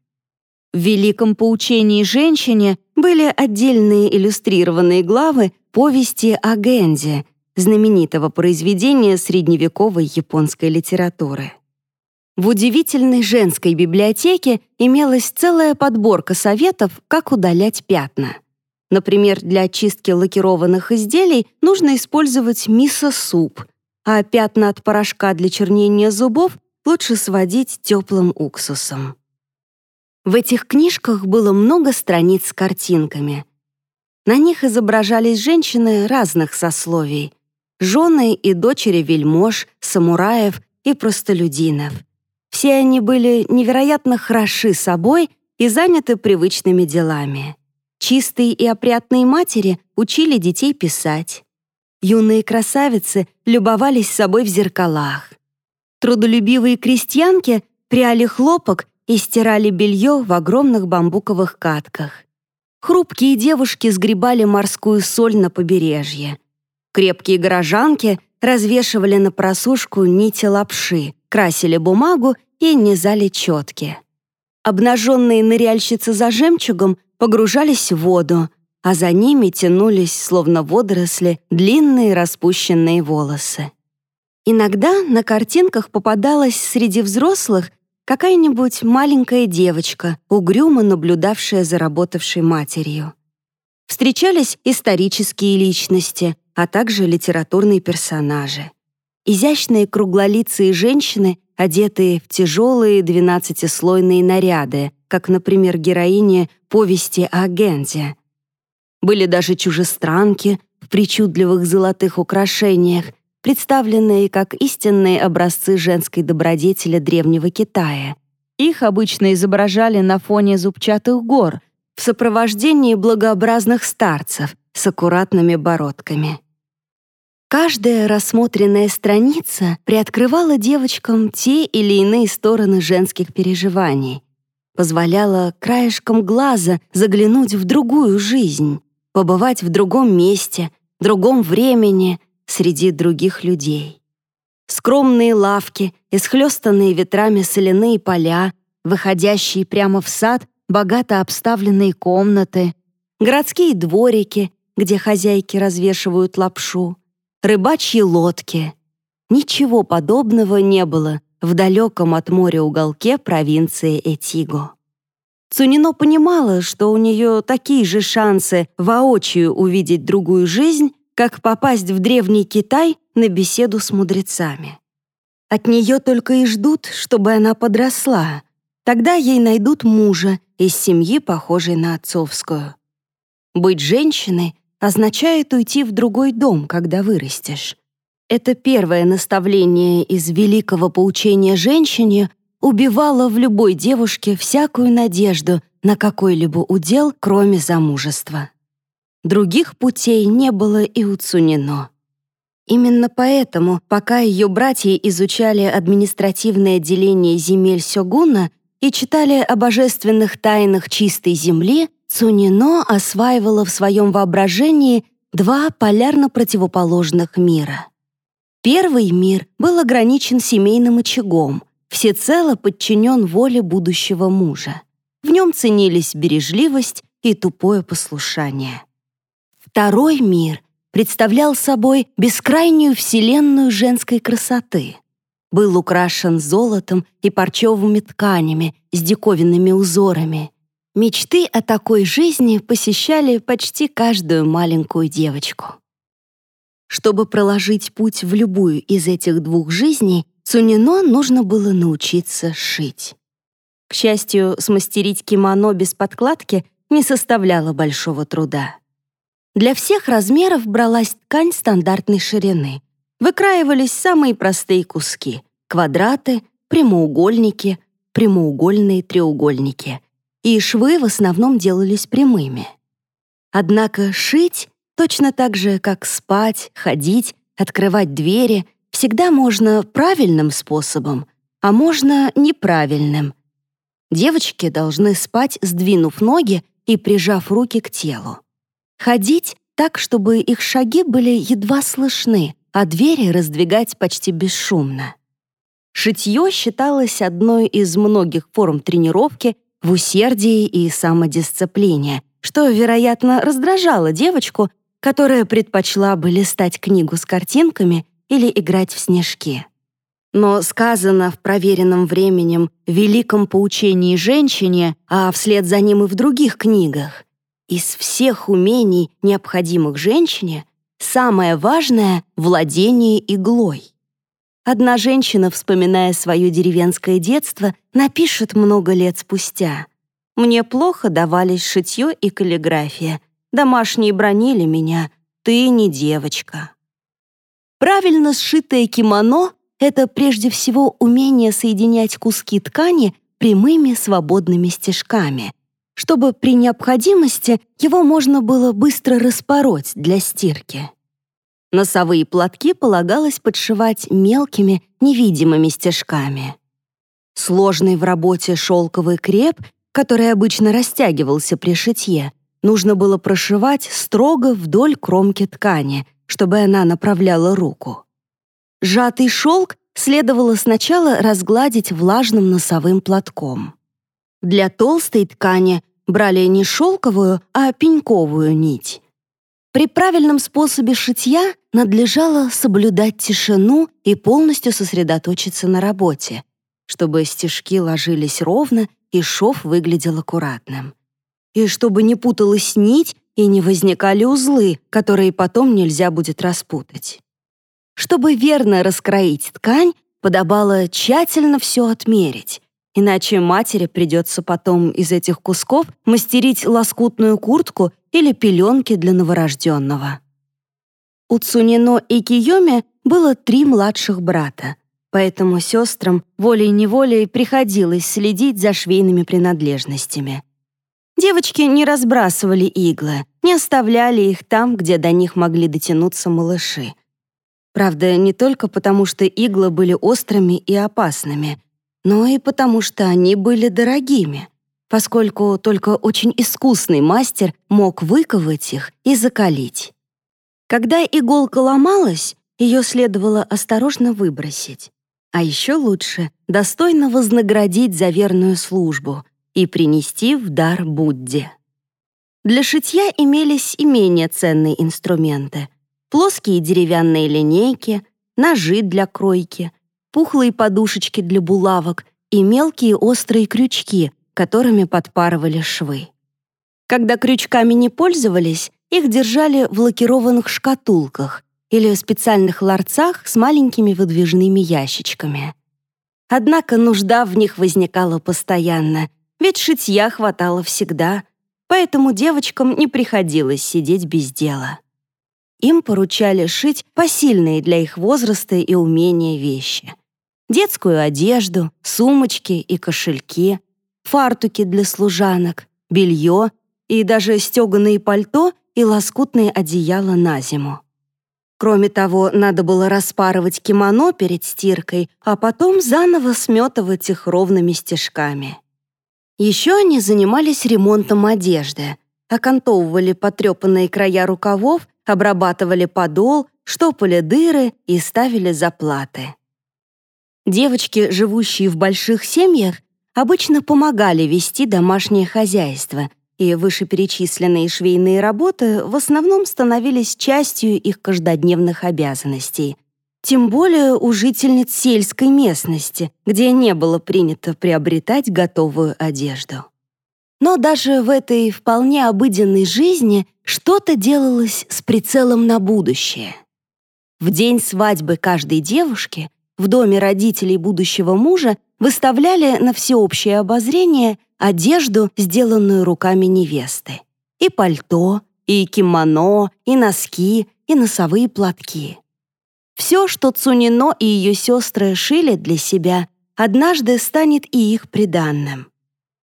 Speaker 1: В «Великом поучении женщине» были отдельные иллюстрированные главы повести о Гэнзе, знаменитого произведения средневековой японской литературы. В удивительной женской библиотеке имелась целая подборка советов, как удалять пятна. Например, для очистки лакированных изделий нужно использовать мисо-суп, а пятна от порошка для чернения зубов лучше сводить теплым уксусом. В этих книжках было много страниц с картинками. На них изображались женщины разных сословий, жены и дочери вельмож, самураев и простолюдинов. Все они были невероятно хороши собой и заняты привычными делами. Чистые и опрятные матери учили детей писать. Юные красавицы любовались собой в зеркалах. Трудолюбивые крестьянки пряли хлопок и стирали белье в огромных бамбуковых катках. Хрупкие девушки сгребали морскую соль на побережье. Крепкие горожанки развешивали на просушку нити лапши, красили бумагу и низали четки. Обнаженные ныряльщицы за жемчугом погружались в воду, а за ними тянулись, словно водоросли, длинные распущенные волосы. Иногда на картинках попадалась среди взрослых какая-нибудь маленькая девочка, угрюмо наблюдавшая за работавшей матерью. Встречались исторические личности, а также литературные персонажи. Изящные круглолицые женщины одетые в тяжелые двенадцатислойные наряды, как, например, героини повести о Гензе. Были даже чужестранки в причудливых золотых украшениях, представленные как истинные образцы женской добродетели древнего Китая. Их обычно изображали на фоне зубчатых гор в сопровождении благообразных старцев с аккуратными бородками. Каждая рассмотренная страница приоткрывала девочкам те или иные стороны женских переживаний, позволяла краешком глаза заглянуть в другую жизнь, побывать в другом месте, другом времени, среди других людей. Скромные лавки, исхлёстанные ветрами соляные поля, выходящие прямо в сад, богато обставленные комнаты, городские дворики, где хозяйки развешивают лапшу, рыбачьи лодки. Ничего подобного не было в далеком от моря уголке провинции Этиго. Цунино понимала, что у нее такие же шансы воочию увидеть другую жизнь, как попасть в древний Китай на беседу с мудрецами. От нее только и ждут, чтобы она подросла. Тогда ей найдут мужа из семьи, похожей на отцовскую. Быть женщиной означает уйти в другой дом, когда вырастешь. Это первое наставление из великого поучения женщине убивало в любой девушке всякую надежду на какой-либо удел, кроме замужества. Других путей не было и у Цунино. Именно поэтому, пока ее братья изучали административное деление земель Сёгуна и читали о божественных тайнах чистой земли, Цунино осваивала в своем воображении два полярно противоположных мира. Первый мир был ограничен семейным очагом, всецело подчинен воле будущего мужа. В нем ценились бережливость и тупое послушание. Второй мир представлял собой бескрайнюю вселенную женской красоты. Был украшен золотом и парчевыми тканями с диковинными узорами. Мечты о такой жизни посещали почти каждую маленькую девочку. Чтобы проложить путь в любую из этих двух жизней, Цунино нужно было научиться шить. К счастью, смастерить кимоно без подкладки не составляло большого труда. Для всех размеров бралась ткань стандартной ширины. Выкраивались самые простые куски — квадраты, прямоугольники, прямоугольные треугольники. И швы в основном делались прямыми. Однако шить, точно так же, как спать, ходить, открывать двери, всегда можно правильным способом, а можно неправильным. Девочки должны спать, сдвинув ноги и прижав руки к телу. Ходить так, чтобы их шаги были едва слышны, а двери раздвигать почти бесшумно. Шитье считалось одной из многих форм тренировки в усердии и самодисциплине, что, вероятно, раздражало девочку, которая предпочла бы листать книгу с картинками или играть в снежки. Но сказано в проверенном временем великом поучении женщине, а вслед за ним и в других книгах, из всех умений, необходимых женщине, самое важное — владение иглой. Одна женщина, вспоминая свое деревенское детство, напишет много лет спустя. «Мне плохо давались шитье и каллиграфия. Домашние бронили меня. Ты не девочка». Правильно сшитое кимоно — это прежде всего умение соединять куски ткани прямыми свободными стежками, чтобы при необходимости его можно было быстро распороть для стирки. Носовые платки полагалось подшивать мелкими, невидимыми стежками. Сложный в работе шелковый креп, который обычно растягивался при шитье, нужно было прошивать строго вдоль кромки ткани, чтобы она направляла руку. Сжатый шелк следовало сначала разгладить влажным носовым платком. Для толстой ткани брали не шелковую, а пеньковую нить. При правильном способе шитья надлежало соблюдать тишину и полностью сосредоточиться на работе, чтобы стежки ложились ровно и шов выглядел аккуратным. И чтобы не путалась нить и не возникали узлы, которые потом нельзя будет распутать. Чтобы верно раскроить ткань, подобало тщательно все отмерить, иначе матери придется потом из этих кусков мастерить лоскутную куртку или пеленки для новорожденного. У Цунино и Киоме было три младших брата, поэтому сестрам волей-неволей приходилось следить за швейными принадлежностями. Девочки не разбрасывали иглы, не оставляли их там, где до них могли дотянуться малыши. Правда, не только потому, что иглы были острыми и опасными, но и потому, что они были дорогими, поскольку только очень искусный мастер мог выковать их и закалить. Когда иголка ломалась, ее следовало осторожно выбросить. А еще лучше достойно вознаградить за верную службу и принести в дар Будде. Для шитья имелись и менее ценные инструменты. Плоские деревянные линейки, ножи для кройки, пухлые подушечки для булавок и мелкие острые крючки, которыми подпарывали швы. Когда крючками не пользовались, их держали в лакированных шкатулках или в специальных ларцах с маленькими выдвижными ящичками. Однако нужда в них возникала постоянно, ведь шитья хватало всегда, поэтому девочкам не приходилось сидеть без дела. Им поручали шить посильные для их возраста и умения вещи. Детскую одежду, сумочки и кошельки, фартуки для служанок, белье и даже стеганые пальто и лоскутные одеяла на зиму. Кроме того, надо было распарывать кимоно перед стиркой, а потом заново сметывать их ровными стежками. Еще они занимались ремонтом одежды, окантовывали потрепанные края рукавов, обрабатывали подол, штопали дыры и ставили заплаты. Девочки, живущие в больших семьях, обычно помогали вести домашнее хозяйство, и вышеперечисленные швейные работы в основном становились частью их каждодневных обязанностей. Тем более у жительниц сельской местности, где не было принято приобретать готовую одежду. Но даже в этой вполне обыденной жизни что-то делалось с прицелом на будущее. В день свадьбы каждой девушки в доме родителей будущего мужа выставляли на всеобщее обозрение одежду, сделанную руками невесты. И пальто, и кимоно, и носки, и носовые платки. Все, что Цунино и ее сестры шили для себя, однажды станет и их приданным.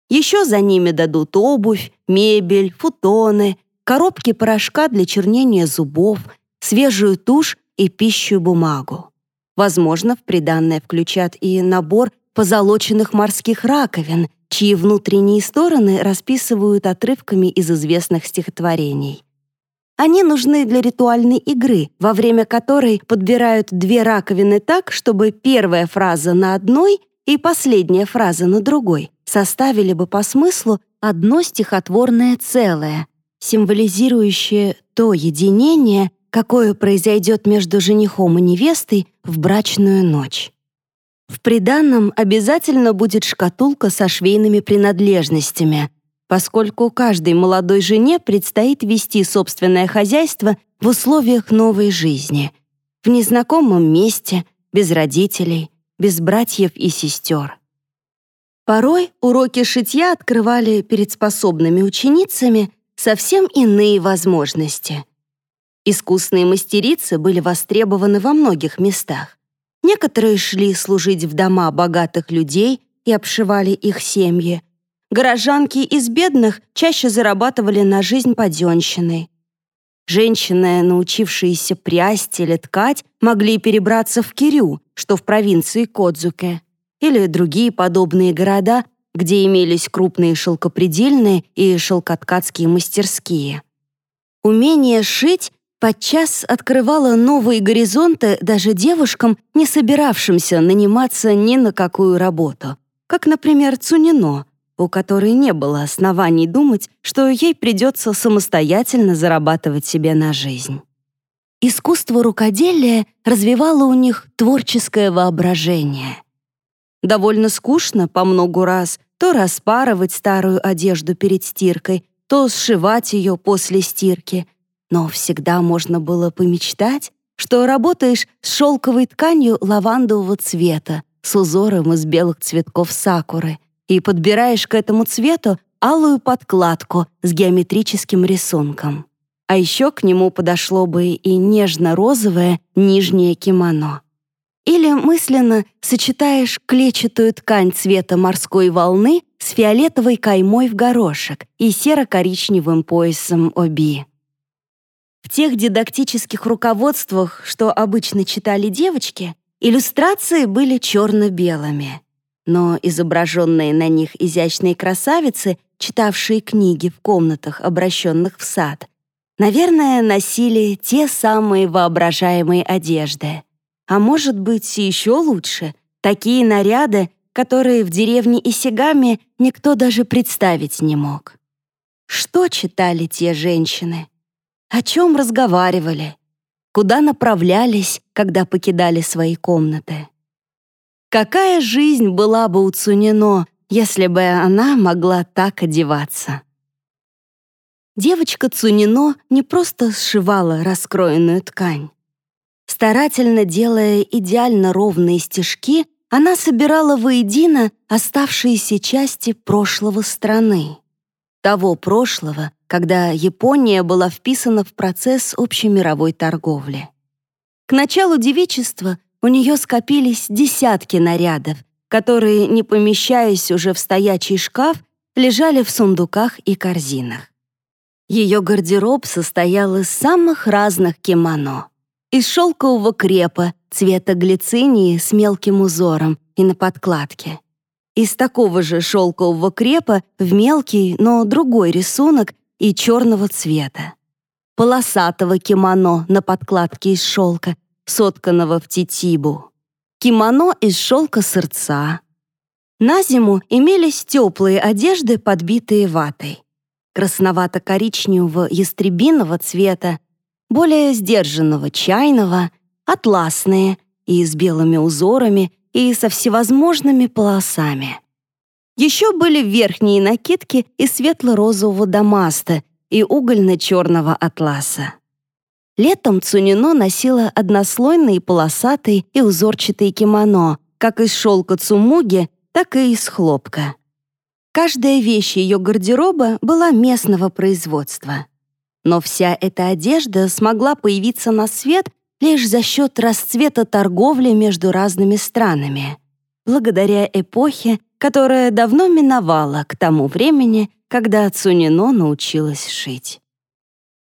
Speaker 1: Еще за ними дадут обувь, мебель, футоны, коробки порошка для чернения зубов, свежую тушь и пищу бумагу. Возможно, в приданное включат и набор позолоченных морских раковин, чьи внутренние стороны расписывают отрывками из известных стихотворений. Они нужны для ритуальной игры, во время которой подбирают две раковины так, чтобы первая фраза на одной и последняя фраза на другой составили бы по смыслу одно стихотворное целое, символизирующее то единение, какое произойдет между женихом и невестой в брачную ночь. В приданном обязательно будет шкатулка со швейными принадлежностями, поскольку каждой молодой жене предстоит вести собственное хозяйство в условиях новой жизни, в незнакомом месте, без родителей, без братьев и сестер. Порой уроки шитья открывали перед способными ученицами совсем иные возможности — Искусные мастерицы были востребованы во многих местах. Некоторые шли служить в дома богатых людей и обшивали их семьи. Горожанки из бедных чаще зарабатывали на жизнь паденщиной. Женщины, научившиеся прясть или ткать, могли перебраться в Кирю, что в провинции Кодзуке, или другие подобные города, где имелись крупные шелкопредельные и шелкоткацкие мастерские. Умение шить подчас открывала новые горизонты даже девушкам, не собиравшимся наниматься ни на какую работу, как, например, Цунино, у которой не было оснований думать, что ей придется самостоятельно зарабатывать себе на жизнь. Искусство рукоделия развивало у них творческое воображение. Довольно скучно по многу раз то распарывать старую одежду перед стиркой, то сшивать ее после стирки — но всегда можно было помечтать, что работаешь с шелковой тканью лавандового цвета с узором из белых цветков сакуры и подбираешь к этому цвету алую подкладку с геометрическим рисунком. А еще к нему подошло бы и нежно-розовое нижнее кимоно. Или мысленно сочетаешь клетчатую ткань цвета морской волны с фиолетовой каймой в горошек и серо-коричневым поясом оби. В тех дидактических руководствах, что обычно читали девочки, иллюстрации были черно-белыми. Но изображенные на них изящные красавицы, читавшие книги в комнатах, обращенных в сад, наверное, носили те самые воображаемые одежды. А может быть, еще лучше, такие наряды, которые в деревне Исигами никто даже представить не мог. Что читали те женщины? О чем разговаривали? Куда направлялись, когда покидали свои комнаты? Какая жизнь была бы у Цунино, если бы она могла так одеваться? Девочка Цунино не просто сшивала раскроенную ткань. Старательно делая идеально ровные стежки, она собирала воедино оставшиеся части прошлого страны. Того прошлого, когда Япония была вписана в процесс общемировой торговли. К началу девичества у нее скопились десятки нарядов, которые, не помещаясь уже в стоячий шкаф, лежали в сундуках и корзинах. Ее гардероб состоял из самых разных кимоно. Из шелкового крепа цвета глицинии с мелким узором и на подкладке. Из такого же шелкового крепа в мелкий, но другой рисунок и черного цвета. Полосатого кимоно на подкладке из шелка, сотканного в тетибу. Кимоно из шелка сырца. На зиму имелись теплые одежды, подбитые ватой. Красновато-коричневого ястребиного цвета, более сдержанного чайного, атласные и с белыми узорами и со всевозможными полосами. Еще были верхние накидки из светло-розового дамаста и угольно-черного атласа. Летом Цунино носила однослойные полосатые и узорчатые кимоно, как из шелка цумуги, так и из хлопка. Каждая вещь ее гардероба была местного производства. Но вся эта одежда смогла появиться на свет лишь за счет расцвета торговли между разными странами, благодаря эпохе, которая давно миновала к тому времени, когда Цунино научилась шить.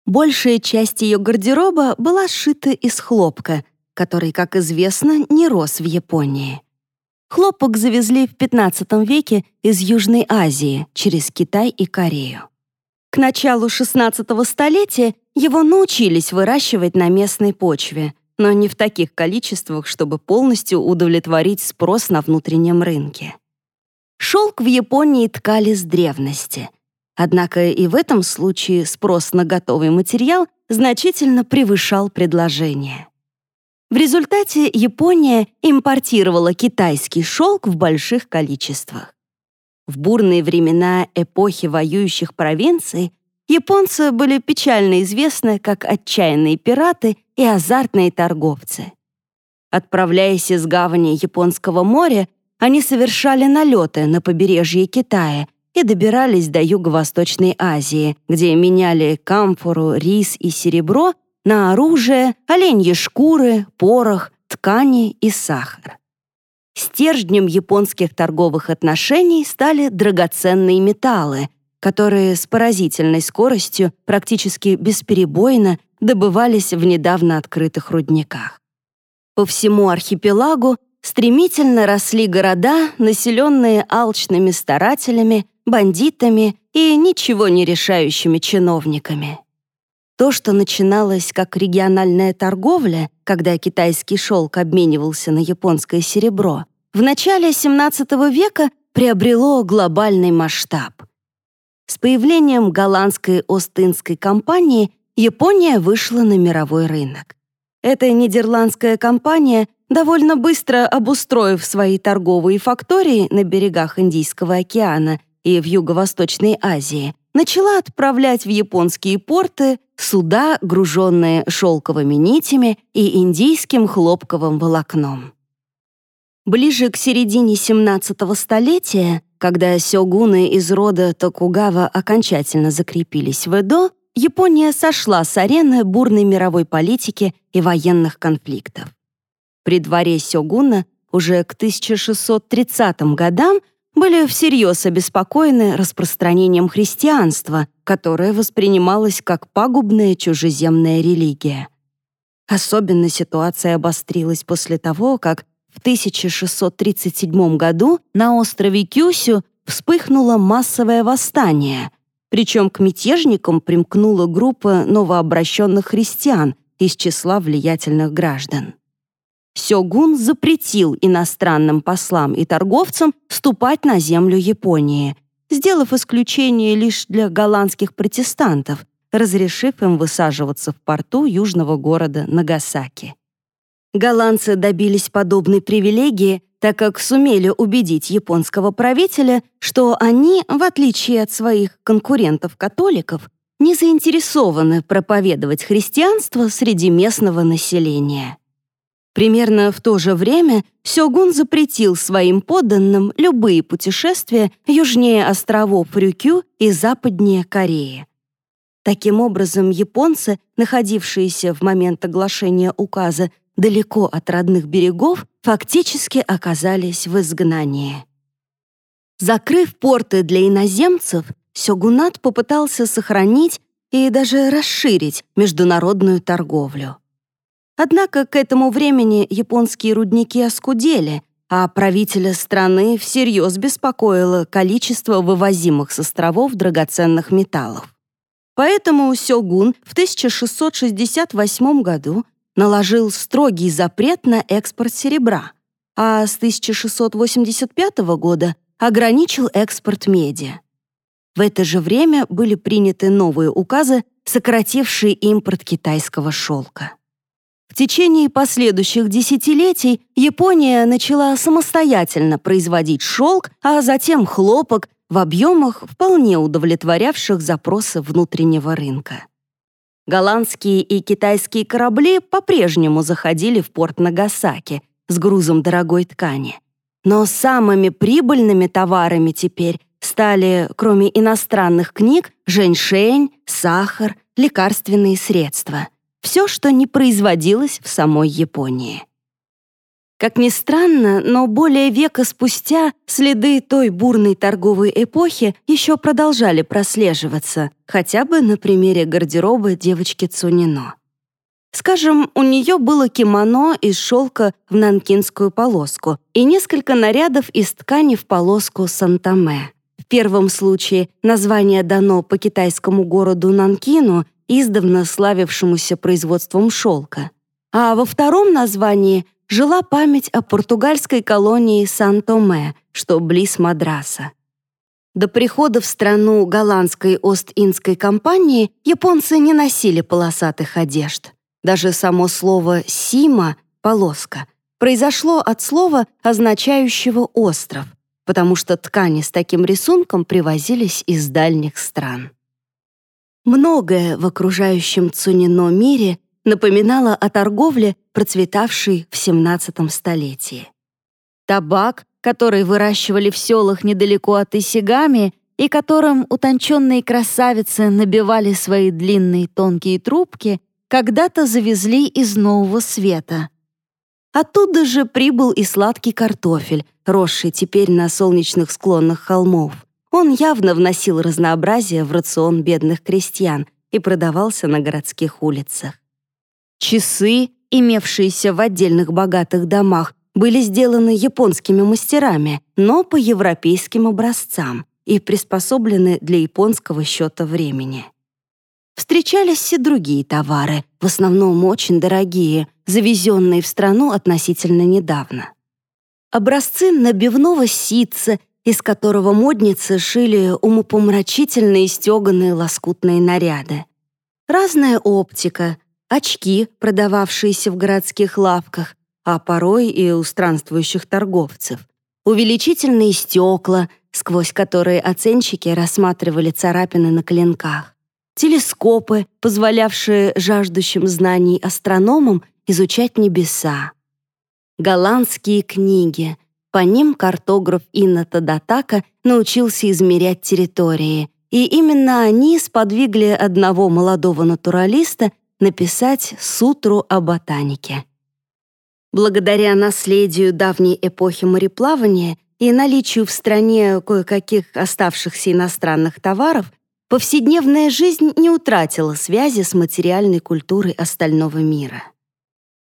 Speaker 1: Большая часть ее гардероба была сшита из хлопка, который, как известно, не рос в Японии. Хлопок завезли в XV веке из Южной Азии через Китай и Корею. К началу XVI столетия его научились выращивать на местной почве, но не в таких количествах, чтобы полностью удовлетворить спрос на внутреннем рынке. Шелк в Японии ткали с древности. Однако и в этом случае спрос на готовый материал значительно превышал предложение. В результате Япония импортировала китайский шелк в больших количествах. В бурные времена эпохи воюющих провинций японцы были печально известны как отчаянные пираты и азартные торговцы. Отправляясь из гавани Японского моря, они совершали налеты на побережье Китая и добирались до Юго-Восточной Азии, где меняли камфору, рис и серебро на оружие, оленьи шкуры, порох, ткани и сахар. Стержнем японских торговых отношений стали драгоценные металлы, которые с поразительной скоростью практически бесперебойно добывались в недавно открытых рудниках. По всему архипелагу стремительно росли города, населенные алчными старателями, бандитами и ничего не решающими чиновниками. То, что начиналось как региональная торговля, когда китайский шелк обменивался на японское серебро, в начале XVII века приобрело глобальный масштаб. С появлением голландской Ост-Индской компании Япония вышла на мировой рынок. Эта нидерландская компания довольно быстро обустроив свои торговые фактории на берегах Индийского океана и в Юго-Восточной Азии, начала отправлять в японские порты суда, груженные шелковыми нитями и индийским хлопковым волокном. Ближе к середине 17 столетия, когда сёгуны из рода Токугава окончательно закрепились в Эдо, Япония сошла с арены бурной мировой политики и военных конфликтов. При дворе сёгуна уже к 1630 годам были всерьез обеспокоены распространением христианства, которое воспринималось как пагубная чужеземная религия. Особенно ситуация обострилась после того, как в 1637 году на острове Кюсю вспыхнуло массовое восстание, причем к мятежникам примкнула группа новообращенных христиан из числа влиятельных граждан. Сёгун запретил иностранным послам и торговцам вступать на землю Японии, сделав исключение лишь для голландских протестантов, разрешив им высаживаться в порту южного города Нагасаки. Голландцы добились подобной привилегии, так как сумели убедить японского правителя, что они, в отличие от своих конкурентов-католиков, не заинтересованы проповедовать христианство среди местного населения. Примерно в то же время Сёгун запретил своим подданным любые путешествия южнее островов Рюкю и западнее Кореи. Таким образом, японцы, находившиеся в момент оглашения указа далеко от родных берегов, фактически оказались в изгнании. Закрыв порты для иноземцев, Сёгунат попытался сохранить и даже расширить международную торговлю. Однако к этому времени японские рудники оскудели, а правителя страны всерьез беспокоило количество вывозимых с островов драгоценных металлов. Поэтому Сёгун в 1668 году наложил строгий запрет на экспорт серебра, а с 1685 года ограничил экспорт меди. В это же время были приняты новые указы, сократившие импорт китайского шелка. В течение последующих десятилетий Япония начала самостоятельно производить шелк, а затем хлопок в объемах, вполне удовлетворявших запросы внутреннего рынка. Голландские и китайские корабли по-прежнему заходили в порт Нагасаки с грузом дорогой ткани. Но самыми прибыльными товарами теперь стали, кроме иностранных книг, женьшень, сахар, лекарственные средства. Все, что не производилось в самой Японии. Как ни странно, но более века спустя следы той бурной торговой эпохи еще продолжали прослеживаться, хотя бы на примере гардероба девочки Цунино. Скажем, у нее было кимоно из шелка в нанкинскую полоску и несколько нарядов из ткани в полоску Сантаме. В первом случае название дано по китайскому городу Нанкину, издавна славившемуся производством шелка. А во втором названии жила память о португальской колонии Сан-Томе, что близ Мадраса. До прихода в страну голландской Ост-Индской компании японцы не носили полосатых одежд. Даже само слово «сима» — «полоска» произошло от слова, означающего «остров», потому что ткани с таким рисунком привозились из дальних стран. Многое в окружающем Цунино мире напоминало о торговле, процветавшей в XVII столетии. Табак, который выращивали в селах недалеко от Исигами и которым утонченные красавицы набивали свои длинные тонкие трубки, когда-то завезли из Нового Света. Оттуда же прибыл и сладкий картофель, росший теперь на солнечных склонах холмов. Он явно вносил разнообразие в рацион бедных крестьян и продавался на городских улицах. Часы, имевшиеся в отдельных богатых домах, были сделаны японскими мастерами, но по европейским образцам и приспособлены для японского счета времени. Встречались и другие товары, в основном очень дорогие, завезенные в страну относительно недавно. Образцы набивного ситца, из которого модницы шили умопомрачительные стеганые лоскутные наряды. Разная оптика, очки, продававшиеся в городских лавках, а порой и у странствующих торговцев, увеличительные стекла, сквозь которые оценщики рассматривали царапины на клинках, телескопы, позволявшие жаждущим знаний астрономам изучать небеса, голландские книги. По ним картограф Инна Тадатака научился измерять территории, и именно они сподвигли одного молодого натуралиста написать сутру о ботанике. Благодаря наследию давней эпохи мореплавания и наличию в стране кое-каких оставшихся иностранных товаров, повседневная жизнь не утратила связи с материальной культурой остального мира.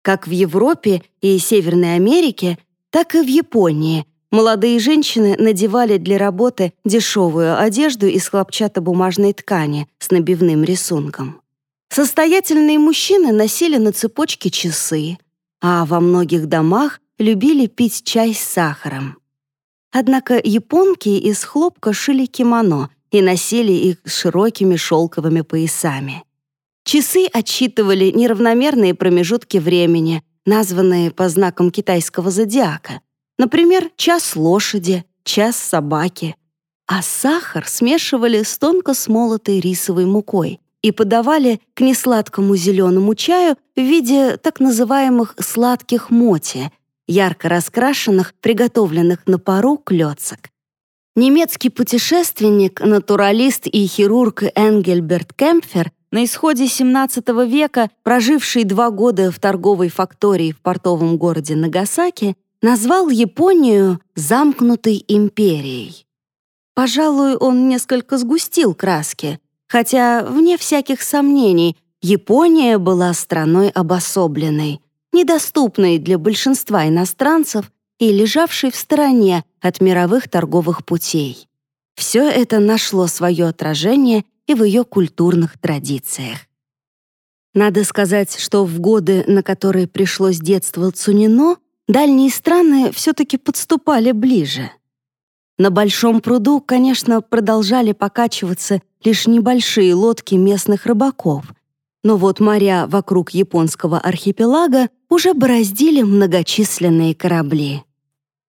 Speaker 1: Как в Европе и Северной Америке, так и в Японии молодые женщины надевали для работы дешевую одежду из хлопчатобумажной ткани с набивным рисунком. Состоятельные мужчины носили на цепочке часы, а во многих домах любили пить чай с сахаром. Однако японки из хлопка шили кимоно и носили их широкими шелковыми поясами. Часы отсчитывали неравномерные промежутки времени, названные по знакам китайского зодиака. Например, час лошади, час собаки. А сахар смешивали с тонко смолотой рисовой мукой, и подавали к несладкому зеленому чаю в виде так называемых сладких моти, ярко раскрашенных, приготовленных на пару клёцок. Немецкий путешественник, натуралист и хирург Энгельберт Кемпфер, на исходе XVII века, проживший два года в торговой фактории в портовом городе Нагасаки, назвал Японию «замкнутой империей». Пожалуй, он несколько сгустил краски, Хотя, вне всяких сомнений, Япония была страной обособленной, недоступной для большинства иностранцев и лежавшей в стороне от мировых торговых путей. Все это нашло свое отражение и в ее культурных традициях. Надо сказать, что в годы, на которые пришлось детство Цунино, дальние страны все-таки подступали ближе. На Большом пруду, конечно, продолжали покачиваться лишь небольшие лодки местных рыбаков. Но вот моря вокруг японского архипелага уже бороздили многочисленные корабли.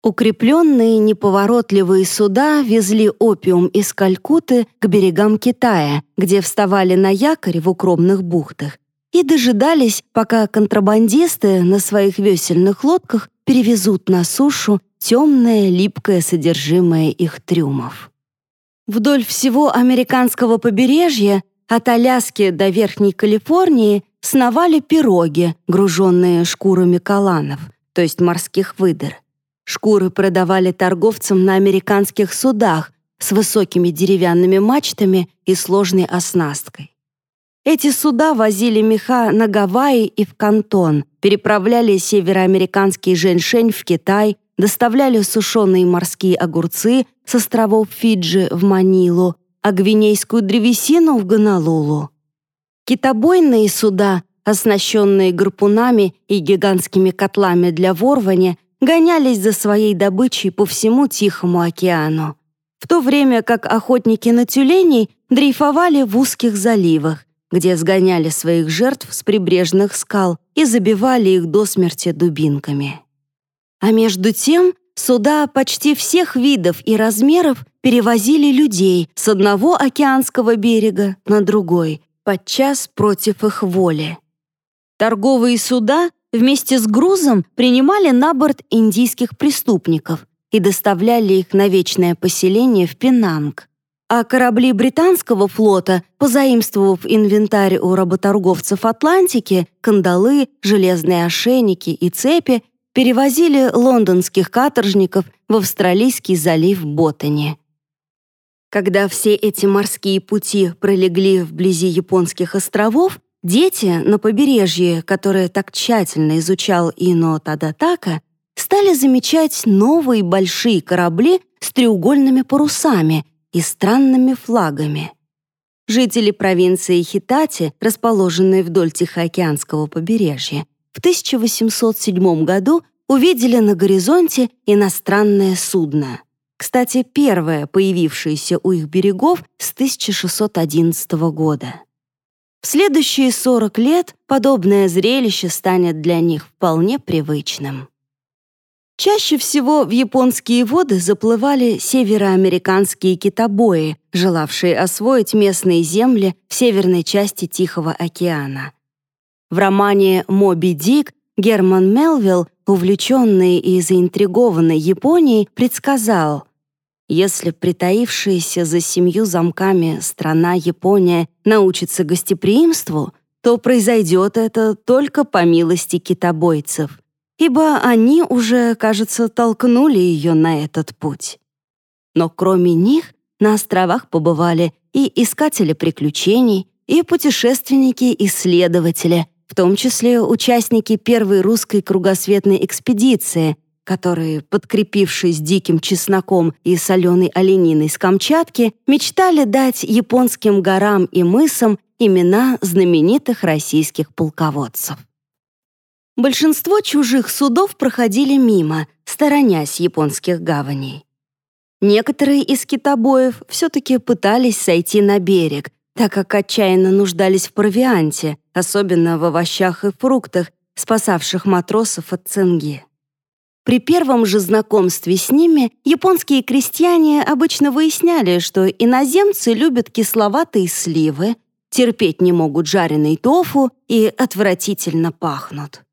Speaker 1: Укрепленные неповоротливые суда везли опиум из Калькутты к берегам Китая, где вставали на якорь в укромных бухтах, и дожидались, пока контрабандисты на своих весельных лодках перевезут на сушу темное липкое содержимое их трюмов. Вдоль всего американского побережья, от Аляски до Верхней Калифорнии, сновали пироги, груженные шкурами каланов, то есть морских выдр. Шкуры продавали торговцам на американских судах с высокими деревянными мачтами и сложной оснасткой. Эти суда возили меха на Гавайи и в Кантон, переправляли североамериканский женьшень в Китай, доставляли сушеные морские огурцы с островов Фиджи в Манилу, а гвинейскую древесину в Гонолулу. Китобойные суда, оснащенные гарпунами и гигантскими котлами для ворвания, гонялись за своей добычей по всему Тихому океану, в то время как охотники на тюленей дрейфовали в узких заливах, где сгоняли своих жертв с прибрежных скал и забивали их до смерти дубинками. А между тем суда почти всех видов и размеров перевозили людей с одного океанского берега на другой, подчас против их воли. Торговые суда вместе с грузом принимали на борт индийских преступников и доставляли их на вечное поселение в Пенанг. А корабли британского флота, позаимствовав инвентарь у работорговцев Атлантики, кандалы, железные ошейники и цепи, перевозили лондонских каторжников в австралийский залив Ботани. Когда все эти морские пути пролегли вблизи японских островов, дети на побережье, которое так тщательно изучал Ино Тадатака, стали замечать новые большие корабли с треугольными парусами и странными флагами. Жители провинции Хитати, расположенной вдоль Тихоокеанского побережья, в 1807 году увидели на горизонте иностранное судно. Кстати, первое, появившееся у их берегов с 1611 года. В следующие 40 лет подобное зрелище станет для них вполне привычным. Чаще всего в японские воды заплывали североамериканские китобои, желавшие освоить местные земли в северной части Тихого океана. В романе «Моби Дик» Герман Мелвилл, увлеченный и заинтригованный Японией, предсказал, если притаившаяся за семью замками страна Япония научится гостеприимству, то произойдет это только по милости китобойцев — ибо они уже, кажется, толкнули ее на этот путь. Но кроме них на островах побывали и искатели приключений, и путешественники-исследователи, в том числе участники первой русской кругосветной экспедиции, которые, подкрепившись диким чесноком и соленой олениной с Камчатки, мечтали дать японским горам и мысам имена знаменитых российских полководцев. Большинство чужих судов проходили мимо, сторонясь японских гаваней. Некоторые из китобоев все-таки пытались сойти на берег, так как отчаянно нуждались в провианте, особенно в овощах и фруктах, спасавших матросов от цинги. При первом же знакомстве с ними японские крестьяне обычно выясняли, что иноземцы любят кисловатые сливы, терпеть не могут жареный тофу и отвратительно пахнут.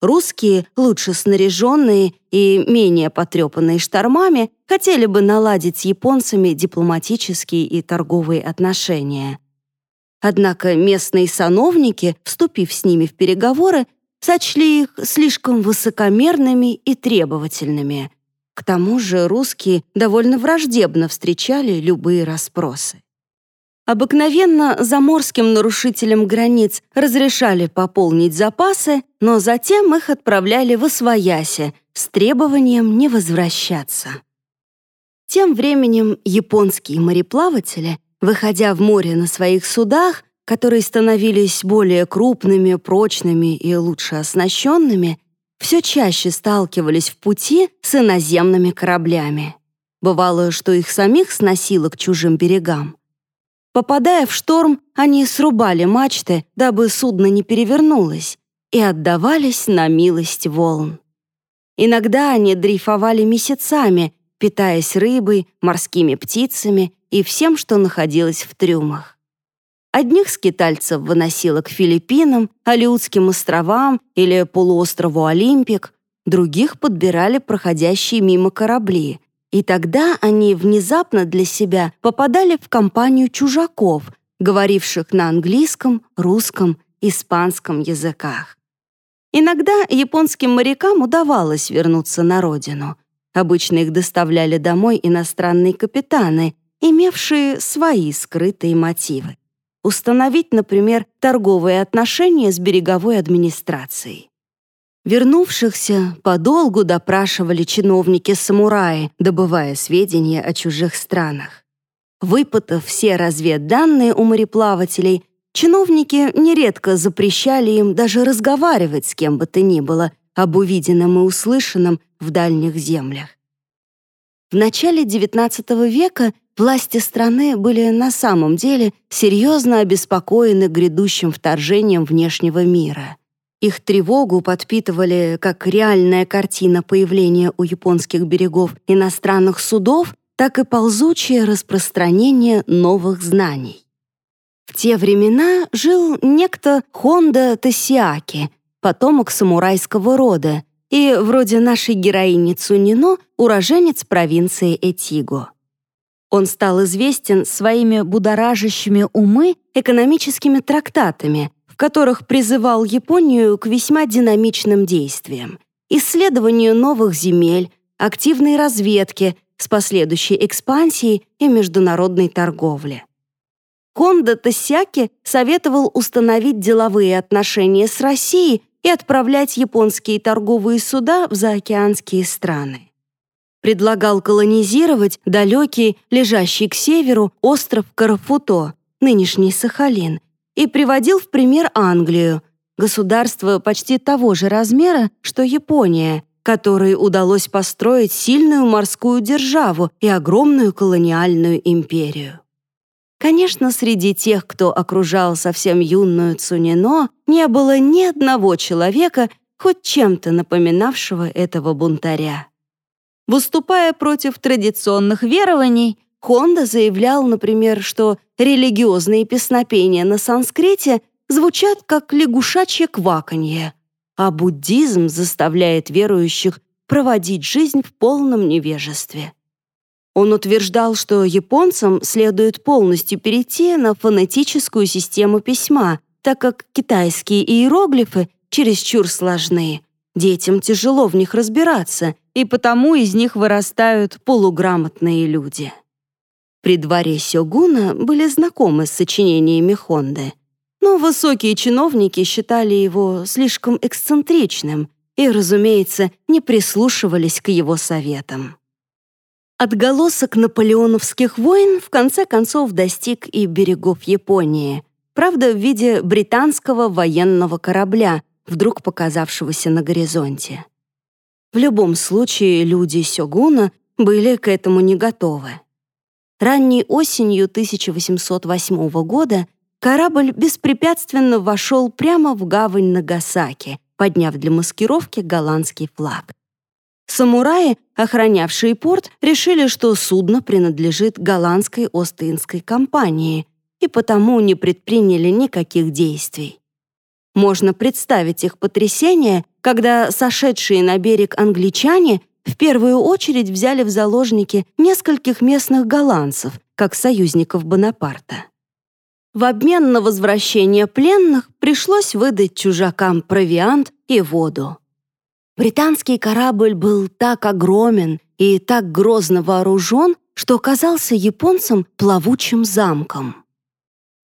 Speaker 1: Русские, лучше снаряженные и менее потрепанные штормами, хотели бы наладить с японцами дипломатические и торговые отношения. Однако местные сановники, вступив с ними в переговоры, сочли их слишком высокомерными и требовательными. К тому же русские довольно враждебно встречали любые расспросы. Обыкновенно заморским нарушителям границ разрешали пополнить запасы, но затем их отправляли в Освояси с требованием не возвращаться. Тем временем японские мореплаватели, выходя в море на своих судах, которые становились более крупными, прочными и лучше оснащенными, все чаще сталкивались в пути с иноземными кораблями. Бывало, что их самих сносило к чужим берегам. Попадая в шторм, они срубали мачты, дабы судно не перевернулось, и отдавались на милость волн. Иногда они дрейфовали месяцами, питаясь рыбой, морскими птицами и всем, что находилось в трюмах. Одних скитальцев выносило к Филиппинам, Алиутским островам или полуострову Олимпик, других подбирали проходящие мимо корабли, и тогда они внезапно для себя попадали в компанию чужаков, говоривших на английском, русском, испанском языках. Иногда японским морякам удавалось вернуться на родину. Обычно их доставляли домой иностранные капитаны, имевшие свои скрытые мотивы. Установить, например, торговые отношения с береговой администрацией. Вернувшихся подолгу допрашивали чиновники-самураи, добывая сведения о чужих странах. Выпытав все разведданные у мореплавателей, чиновники нередко запрещали им даже разговаривать с кем бы то ни было об увиденном и услышанном в дальних землях. В начале XIX века власти страны были на самом деле серьезно обеспокоены грядущим вторжением внешнего мира — их тревогу подпитывали как реальная картина появления у японских берегов иностранных судов, так и ползучее распространение новых знаний. В те времена жил некто Хонда Тосиаки, потомок самурайского рода, и, вроде нашей героини Цунино, уроженец провинции Этиго. Он стал известен своими будоражащими умы экономическими трактатами, в которых призывал Японию к весьма динамичным действиям, исследованию новых земель, активной разведке с последующей экспансией и международной торговле. Кондо Тосяки советовал установить деловые отношения с Россией и отправлять японские торговые суда в заокеанские страны. Предлагал колонизировать далекий, лежащий к северу, остров Карафуто, нынешний Сахалин, и приводил в пример Англию, государство почти того же размера, что Япония, которой удалось построить сильную морскую державу и огромную колониальную империю. Конечно, среди тех, кто окружал совсем юную Цунино, не было ни одного человека, хоть чем-то напоминавшего этого бунтаря. Выступая против традиционных верований, Хонда заявлял, например, что религиозные песнопения на санскрите звучат как лягушачье кваканье, а буддизм заставляет верующих проводить жизнь в полном невежестве. Он утверждал, что японцам следует полностью перейти на фонетическую систему письма, так как китайские иероглифы чересчур сложны. Детям тяжело в них разбираться, и потому из них вырастают полуграмотные люди. При дворе Сёгуна были знакомы с сочинениями Хонды, но высокие чиновники считали его слишком эксцентричным и, разумеется, не прислушивались к его советам. Отголосок наполеоновских войн в конце концов достиг и берегов Японии, правда, в виде британского военного корабля, вдруг показавшегося на горизонте. В любом случае, люди Сёгуна были к этому не готовы. Ранней осенью 1808 года корабль беспрепятственно вошел прямо в гавань Нагасаки, подняв для маскировки голландский флаг. Самураи, охранявшие порт, решили, что судно принадлежит голландской Ост-Индской компании и потому не предприняли никаких действий. Можно представить их потрясение, когда сошедшие на берег англичане в первую очередь взяли в заложники нескольких местных голландцев, как союзников Бонапарта. В обмен на возвращение пленных пришлось выдать чужакам провиант и воду. Британский корабль был так огромен и так грозно вооружен, что оказался японцам плавучим замком.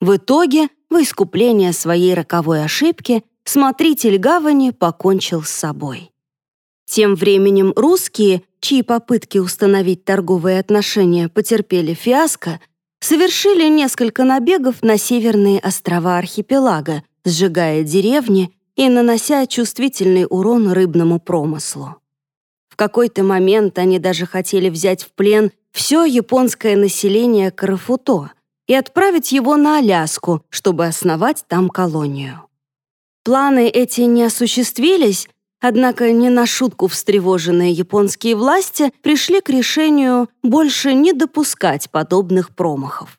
Speaker 1: В итоге, в искупление своей роковой ошибки, смотритель гавани покончил с собой. Тем временем русские, чьи попытки установить торговые отношения потерпели фиаско, совершили несколько набегов на северные острова архипелага, сжигая деревни и нанося чувствительный урон рыбному промыслу. В какой-то момент они даже хотели взять в плен все японское население Карафуто и отправить его на Аляску, чтобы основать там колонию. Планы эти не осуществились, однако не на шутку встревоженные японские власти пришли к решению больше не допускать подобных промахов.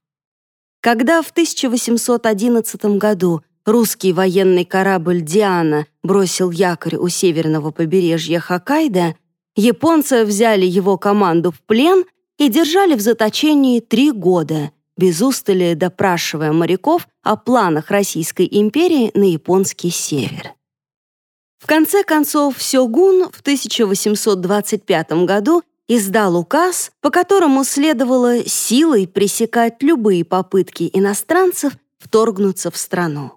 Speaker 1: Когда в 1811 году русский военный корабль «Диана» бросил якорь у северного побережья Хоккайдо, японцы взяли его команду в плен и держали в заточении три года, без устали допрашивая моряков о планах Российской империи на японский север. В конце концов, Сёгун в 1825 году издал указ, по которому следовало силой пресекать любые попытки иностранцев вторгнуться в страну.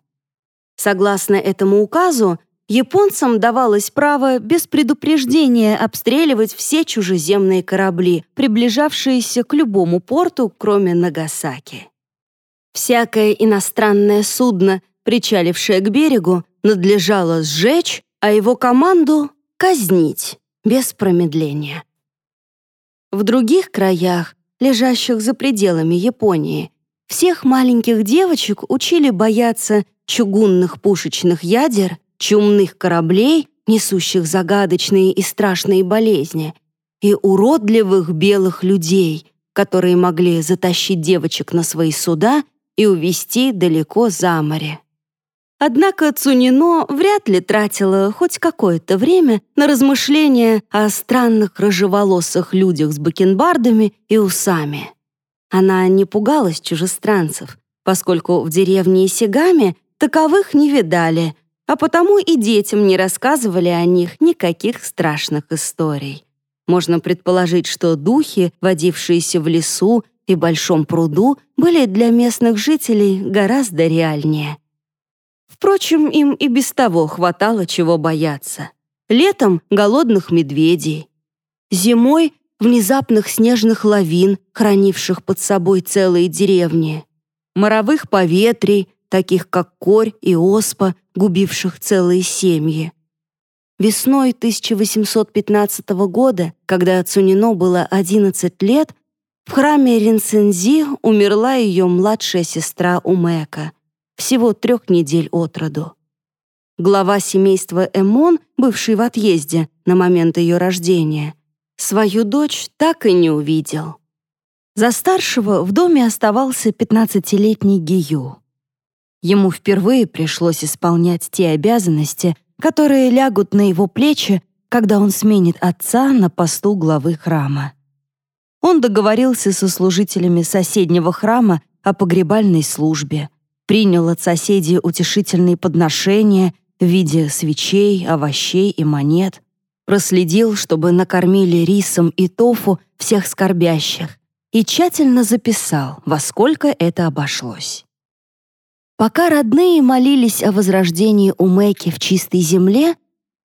Speaker 1: Согласно этому указу, японцам давалось право без предупреждения обстреливать все чужеземные корабли, приближавшиеся к любому порту, кроме Нагасаки. Всякое иностранное судно, причалившее к берегу, надлежало сжечь, а его команду — казнить, без промедления. В других краях, лежащих за пределами Японии, всех маленьких девочек учили бояться чугунных пушечных ядер, чумных кораблей, несущих загадочные и страшные болезни, и уродливых белых людей, которые могли затащить девочек на свои суда и увезти далеко за море. Однако Цунино вряд ли тратила хоть какое-то время на размышления о странных рыжеволосых людях с бакенбардами и усами. Она не пугалась чужестранцев, поскольку в деревне Исигами таковых не видали, а потому и детям не рассказывали о них никаких страшных историй. Можно предположить, что духи, водившиеся в лесу и большом пруду, были для местных жителей гораздо реальнее. Впрочем, им и без того хватало чего бояться. Летом — голодных медведей. Зимой — внезапных снежных лавин, хранивших под собой целые деревни. Моровых поветрий, таких как корь и оспа, губивших целые семьи. Весной 1815 года, когда Цунино было 11 лет, в храме Ринсензи умерла ее младшая сестра Умека, всего трех недель от роду. глава семейства Эмон, бывший в отъезде на момент ее рождения, свою дочь так и не увидел. За старшего в доме оставался 15-летний Гию. Ему впервые пришлось исполнять те обязанности, которые лягут на его плечи, когда он сменит отца на посту главы храма. Он договорился со служителями соседнего храма о погребальной службе, принял от соседей утешительные подношения в виде свечей, овощей и монет, проследил, чтобы накормили рисом и тофу всех скорбящих и тщательно записал, во сколько это обошлось. Пока родные молились о возрождении Умеки в чистой земле,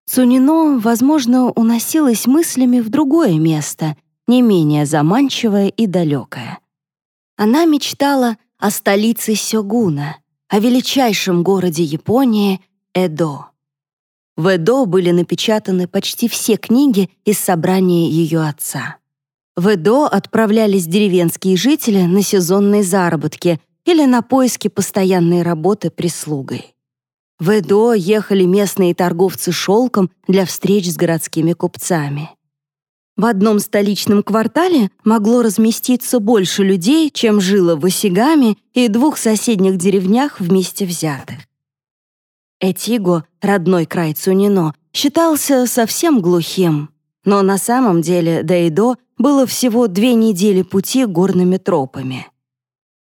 Speaker 1: Цунино, возможно, уносилась мыслями в другое место, не менее заманчивое и далекое. Она мечтала о столице Сёгуна, о величайшем городе Японии Эдо. В Эдо были напечатаны почти все книги из собрания ее отца. В Эдо отправлялись деревенские жители на сезонные заработки или на поиски постоянной работы прислугой. В Эдо ехали местные торговцы шелком для встреч с городскими купцами. В одном столичном квартале могло разместиться больше людей, чем жило в Осигаме и двух соседних деревнях вместе взятых. Этиго, родной край Цунино, считался совсем глухим, но на самом деле до Эдо было всего две недели пути горными тропами.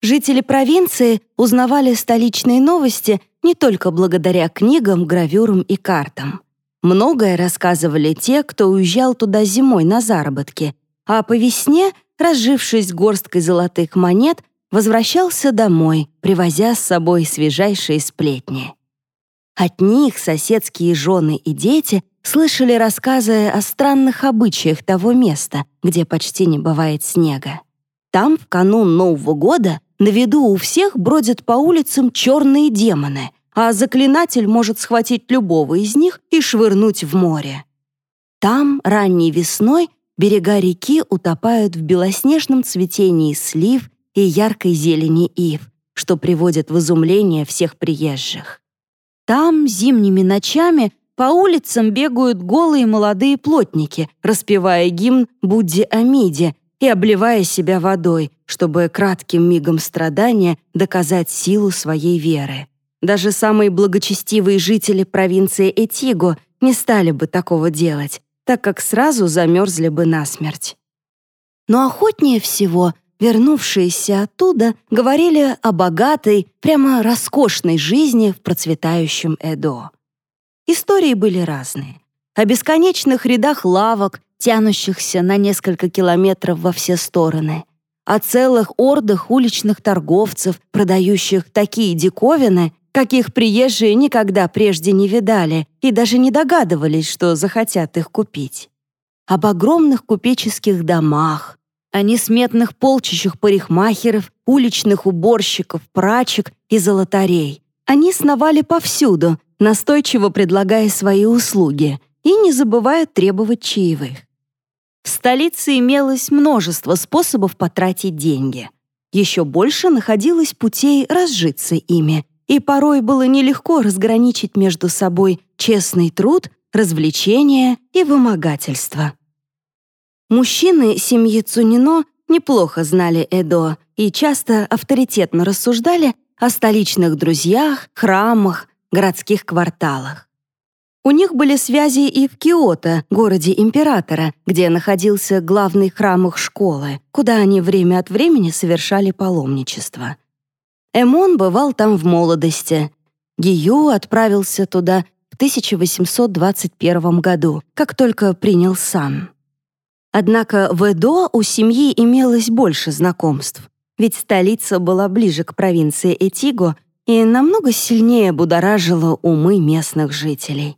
Speaker 1: Жители провинции узнавали столичные новости не только благодаря книгам, гравюрам и картам. Многое рассказывали те, кто уезжал туда зимой на заработки, а по весне, разжившись горсткой золотых монет, возвращался домой, привозя с собой свежайшие сплетни. От них соседские жены и дети слышали рассказы о странных обычаях того места, где почти не бывает снега. Там в канун Нового года на виду у всех бродят по улицам черные демоны, а заклинатель может схватить любого из них и швырнуть в море. Там ранней весной берега реки утопают в белоснежном цветении слив и яркой зелени ив, что приводит в изумление всех приезжих. Там зимними ночами по улицам бегают голые молодые плотники, распевая гимн Будде Амиде и обливая себя водой, чтобы кратким мигом страдания доказать силу своей веры. Даже самые благочестивые жители провинции Этиго не стали бы такого делать, так как сразу замерзли бы насмерть. Но охотнее всего вернувшиеся оттуда говорили о богатой, прямо роскошной жизни в процветающем Эдо. Истории были разные. О бесконечных рядах лавок, тянущихся на несколько километров во все стороны. О целых ордах уличных торговцев, продающих такие диковины, каких приезжие никогда прежде не видали и даже не догадывались, что захотят их купить. Об огромных купеческих домах, о несметных полчищах парикмахеров, уличных уборщиков, прачек и золотарей. Они сновали повсюду, настойчиво предлагая свои услуги и не забывая требовать чаевых. В столице имелось множество способов потратить деньги. Еще больше находилось путей разжиться ими, и порой было нелегко разграничить между собой честный труд, развлечение и вымогательство. Мужчины семьи Цунино неплохо знали Эдо и часто авторитетно рассуждали о столичных друзьях, храмах, городских кварталах. У них были связи и в Киото, городе императора, где находился главный храм их школы, куда они время от времени совершали паломничество. Эмон бывал там в молодости. Гию отправился туда в 1821 году, как только принял сан. Однако в Эдо у семьи имелось больше знакомств, ведь столица была ближе к провинции Этиго и намного сильнее будоражила умы местных жителей.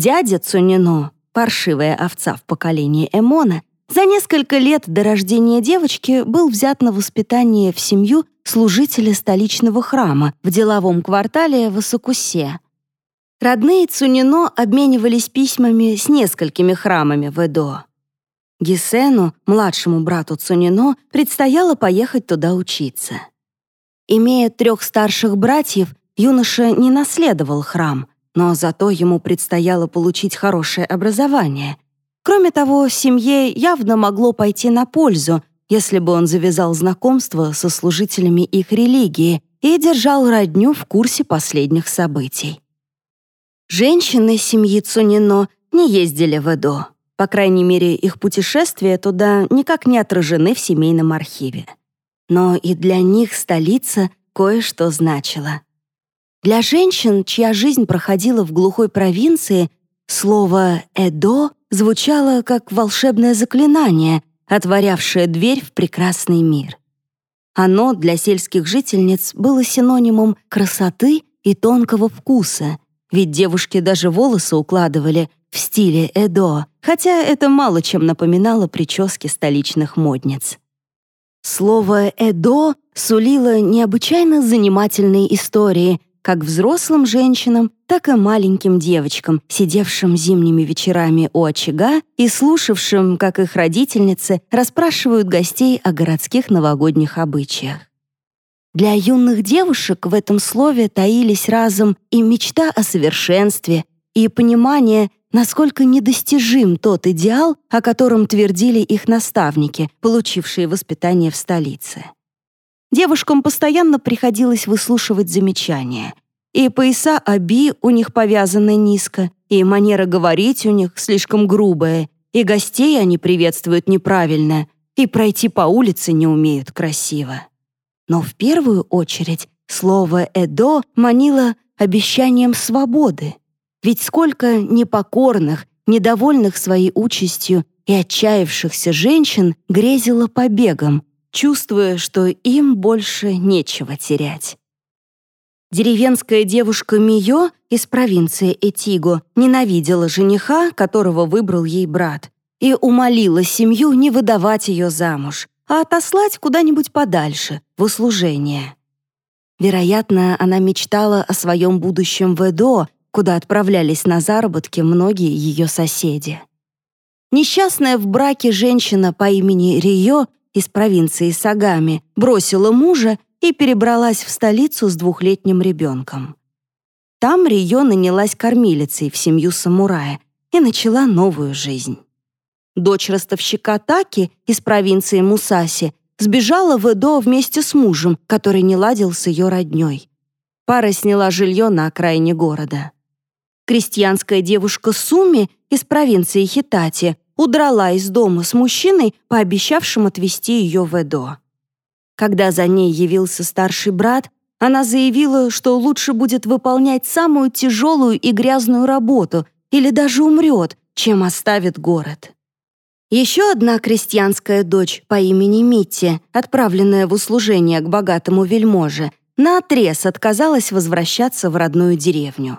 Speaker 1: Дядя Цунино, паршивая овца в поколении Эмона, за несколько лет до рождения девочки был взят на воспитание в семью служителя столичного храма в деловом квартале в Асакусе. Родные Цунино обменивались письмами с несколькими храмами в Эдо. Гисену, младшему брату Цунино, предстояло поехать туда учиться. Имея трех старших братьев, юноша не наследовал храм, но зато ему предстояло получить хорошее образование. Кроме того, семье явно могло пойти на пользу, если бы он завязал знакомство со служителями их религии и держал родню в курсе последних событий. Женщины семьи Цунино не ездили в Эдо. По крайней мере, их путешествия туда никак не отражены в семейном архиве. Но и для них столица кое-что значила. Для женщин, чья жизнь проходила в глухой провинции, слово «эдо» звучало как волшебное заклинание, отворявшее дверь в прекрасный мир. Оно для сельских жительниц было синонимом красоты и тонкого вкуса, ведь девушки даже волосы укладывали в стиле Эдо, хотя это мало чем напоминало прически столичных модниц. Слово «Эдо» сулило необычайно занимательные истории как взрослым женщинам, так и маленьким девочкам, сидевшим зимними вечерами у очага и слушавшим, как их родительницы расспрашивают гостей о городских новогодних обычаях. Для юных девушек в этом слове таились разом и мечта о совершенстве, и понимание, насколько недостижим тот идеал, о котором твердили их наставники, получившие воспитание в столице. Девушкам постоянно приходилось выслушивать замечания. И пояса оби у них повязаны низко, и манера говорить у них слишком грубая, и гостей они приветствуют неправильно, и пройти по улице не умеют красиво. Но в первую очередь слово «эдо» манило обещанием свободы. Ведь сколько непокорных, недовольных своей участью и отчаявшихся женщин грезило побегом, чувствуя, что им больше нечего терять. Деревенская девушка Мио из провинции Этиго ненавидела жениха, которого выбрал ей брат, и умолила семью не выдавать ее замуж, а отослать куда-нибудь подальше, в услужение. Вероятно, она мечтала о своем будущем в Эдо, куда отправлялись на заработки многие ее соседи. Несчастная в браке женщина по имени Рио из провинции Сагами бросила мужа и перебралась в столицу с двухлетним ребенком. Там Рио нанялась кормилицей в семью самурая и начала новую жизнь. Дочь ростовщика Таки из провинции Мусаси сбежала в Эдо вместе с мужем, который не ладил с ее родней. Пара сняла жилье на окраине города. Крестьянская девушка Суми из провинции Хитати удрала из дома с мужчиной, пообещавшим отвезти ее в Эдо. Когда за ней явился старший брат, она заявила, что лучше будет выполнять самую тяжелую и грязную работу или даже умрет, чем оставит город. Еще одна крестьянская дочь по имени Митти, отправленная в услужение к богатому вельможе, наотрез отказалась возвращаться в родную деревню.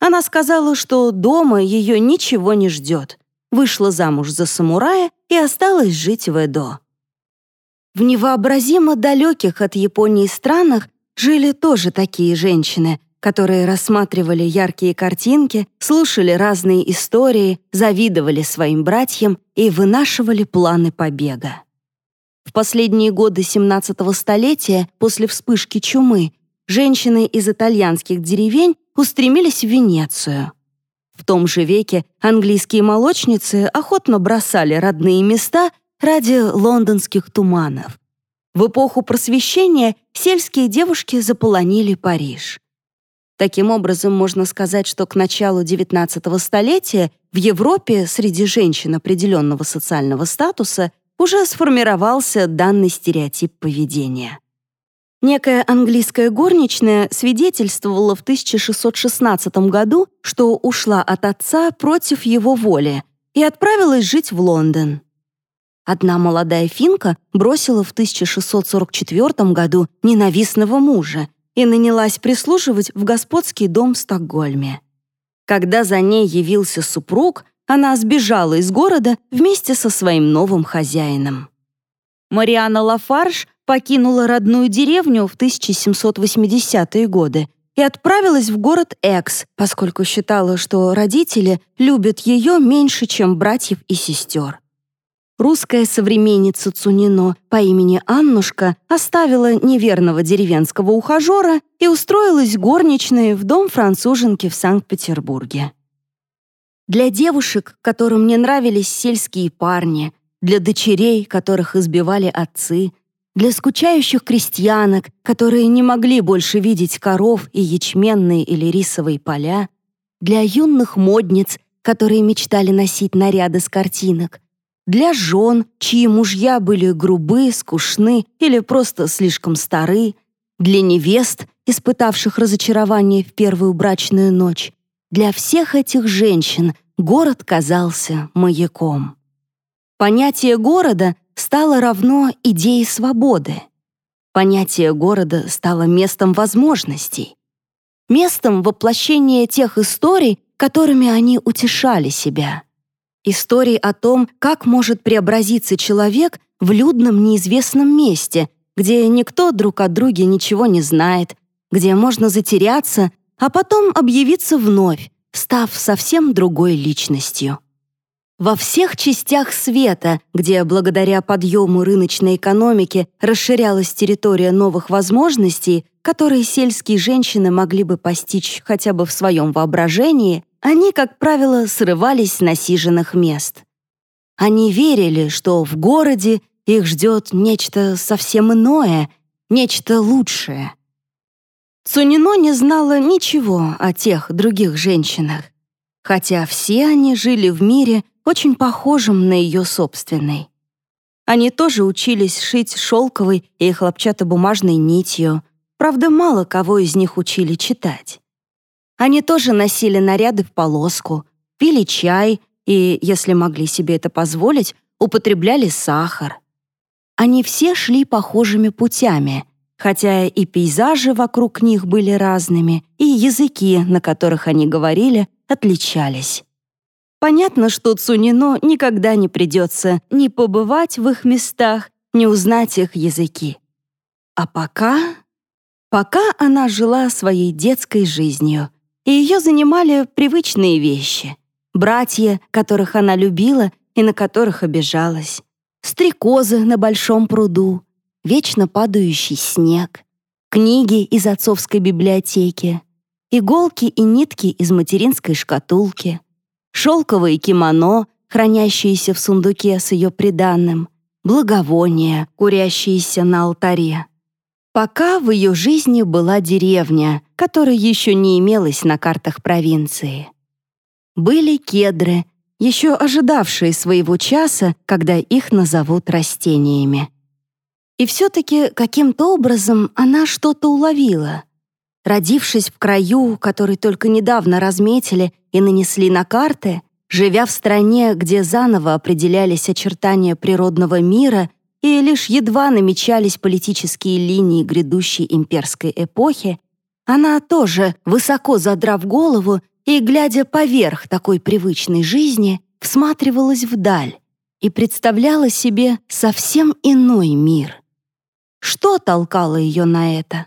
Speaker 1: Она сказала, что дома ее ничего не ждет, вышла замуж за самурая и осталась жить в Эдо. В невообразимо далеких от Японии странах жили тоже такие женщины, которые рассматривали яркие картинки, слушали разные истории, завидовали своим братьям и вынашивали планы побега. В последние годы 17-го столетия, после вспышки чумы, женщины из итальянских деревень устремились в Венецию. В том же веке английские молочницы охотно бросали родные места ради лондонских туманов. В эпоху просвещения сельские девушки заполонили Париж. Таким образом, можно сказать, что к началу XIX столетия в Европе среди женщин определенного социального статуса уже сформировался данный стереотип поведения. Некая английская горничная свидетельствовала в 1616 году, что ушла от отца против его воли и отправилась жить в Лондон. Одна молодая финка бросила в 1644 году ненавистного мужа и нанялась прислуживать в господский дом в Стокгольме. Когда за ней явился супруг, она сбежала из города вместе со своим новым хозяином. Мариана Лафарж покинула родную деревню в 1780-е годы и отправилась в город Экс, поскольку считала, что родители любят ее меньше, чем братьев и сестер. русская современница Цунино по имени Аннушка оставила неверного деревенского ухажера и устроилась горничной в дом француженки в Санкт-Петербурге. Для девушек, которым не нравились сельские парни, для дочерей, которых избивали отцы, для скучающих крестьянок, которые не могли больше видеть коров и ячменные или рисовые поля, для юных модниц, которые мечтали носить наряды с картинок, для жен, чьи мужья были грубы, скучны или просто слишком стары, для невест, испытавших разочарование в первую брачную ночь. Для всех этих женщин город казался маяком. Понятие города стало равно идее свободы. Понятие города стало местом возможностей, местом воплощения тех историй, которыми они утешали себя. Истории о том, как может преобразиться человек в людном неизвестном месте, где никто друг о друге ничего не знает, где можно затеряться, а потом объявиться вновь, став совсем другой личностью. Во всех частях света, где благодаря подъему рыночной экономики расширялась территория новых возможностей, которые сельские женщины могли бы постичь хотя бы в своем воображении, они, как правило, срывались с насиженных мест. Они верили, что в городе их ждет нечто совсем иное, нечто лучшее. Цунино не знала ничего о тех других женщинах, хотя все они жили в мире, очень похожем на ее собственный. Они тоже учились шить шелковой и хлопчатобумажной нитью, правда, мало кого из них учили читать. Они тоже носили наряды в полоску, пили чай и, если могли себе это позволить, употребляли сахар. Они все шли похожими путями, хотя и пейзажи вокруг них были разными, и языки, на которых они говорили, отличались. Понятно, что Цунино никогда не придется ни побывать в их местах, ни узнать их языки. А пока... Пока она жила своей детской жизнью — и ее занимали привычные вещи. Братья, которых она любила и на которых обижалась. Стрекозы на большом пруду, вечно падающий снег, книги из отцовской библиотеки, иголки и нитки из материнской шкатулки, шелковое кимоно, хранящееся в сундуке с ее приданным, благовония, курящиеся на алтаре. Пока в ее жизни была деревня, которой еще не имелось на картах провинции. Были кедры, еще ожидавшие своего часа, когда их назовут растениями. И все-таки каким-то образом она что-то уловила. Родившись в краю, который только недавно разметили и нанесли на карты, живя в стране, где заново определялись очертания природного мира и лишь едва намечались политические линии грядущей имперской эпохи, она тоже, высоко задрав голову и глядя поверх такой привычной жизни, всматривалась вдаль и представляла себе совсем иной мир. Что толкало ее на это?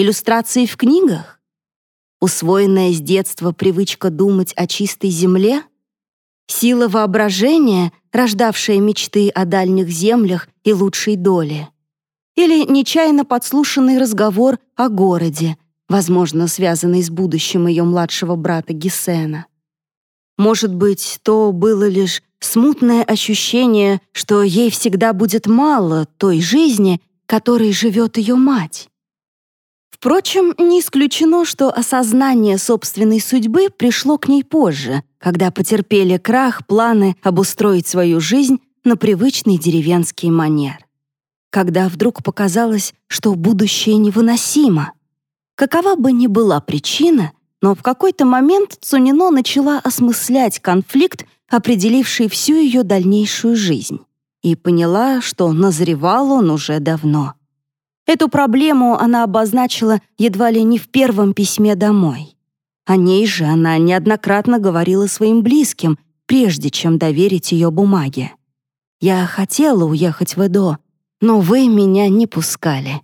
Speaker 1: Иллюстрации в книгах? Усвоенная с детства привычка думать о чистой земле? Сила воображения, рождавшая мечты о дальних землях и лучшей доле. Или нечаянно подслушанный разговор о городе, возможно, связанный с будущим ее младшего брата Гесена. Может быть, то было лишь смутное ощущение, что ей всегда будет мало той жизни, которой живет ее мать. Впрочем, не исключено, что осознание собственной судьбы пришло к ней позже, когда потерпели крах планы обустроить свою жизнь на привычный деревенский манер. Когда вдруг показалось, что будущее невыносимо. Какова бы ни была причина, но в какой-то момент Цунино начала осмыслять конфликт, определивший всю ее дальнейшую жизнь, и поняла, что назревал он уже давно — Эту проблему она обозначила едва ли не в первом письме домой. О ней же она неоднократно говорила своим близким, прежде чем доверить ее бумаге. «Я хотела уехать в Эдо, но вы меня не пускали.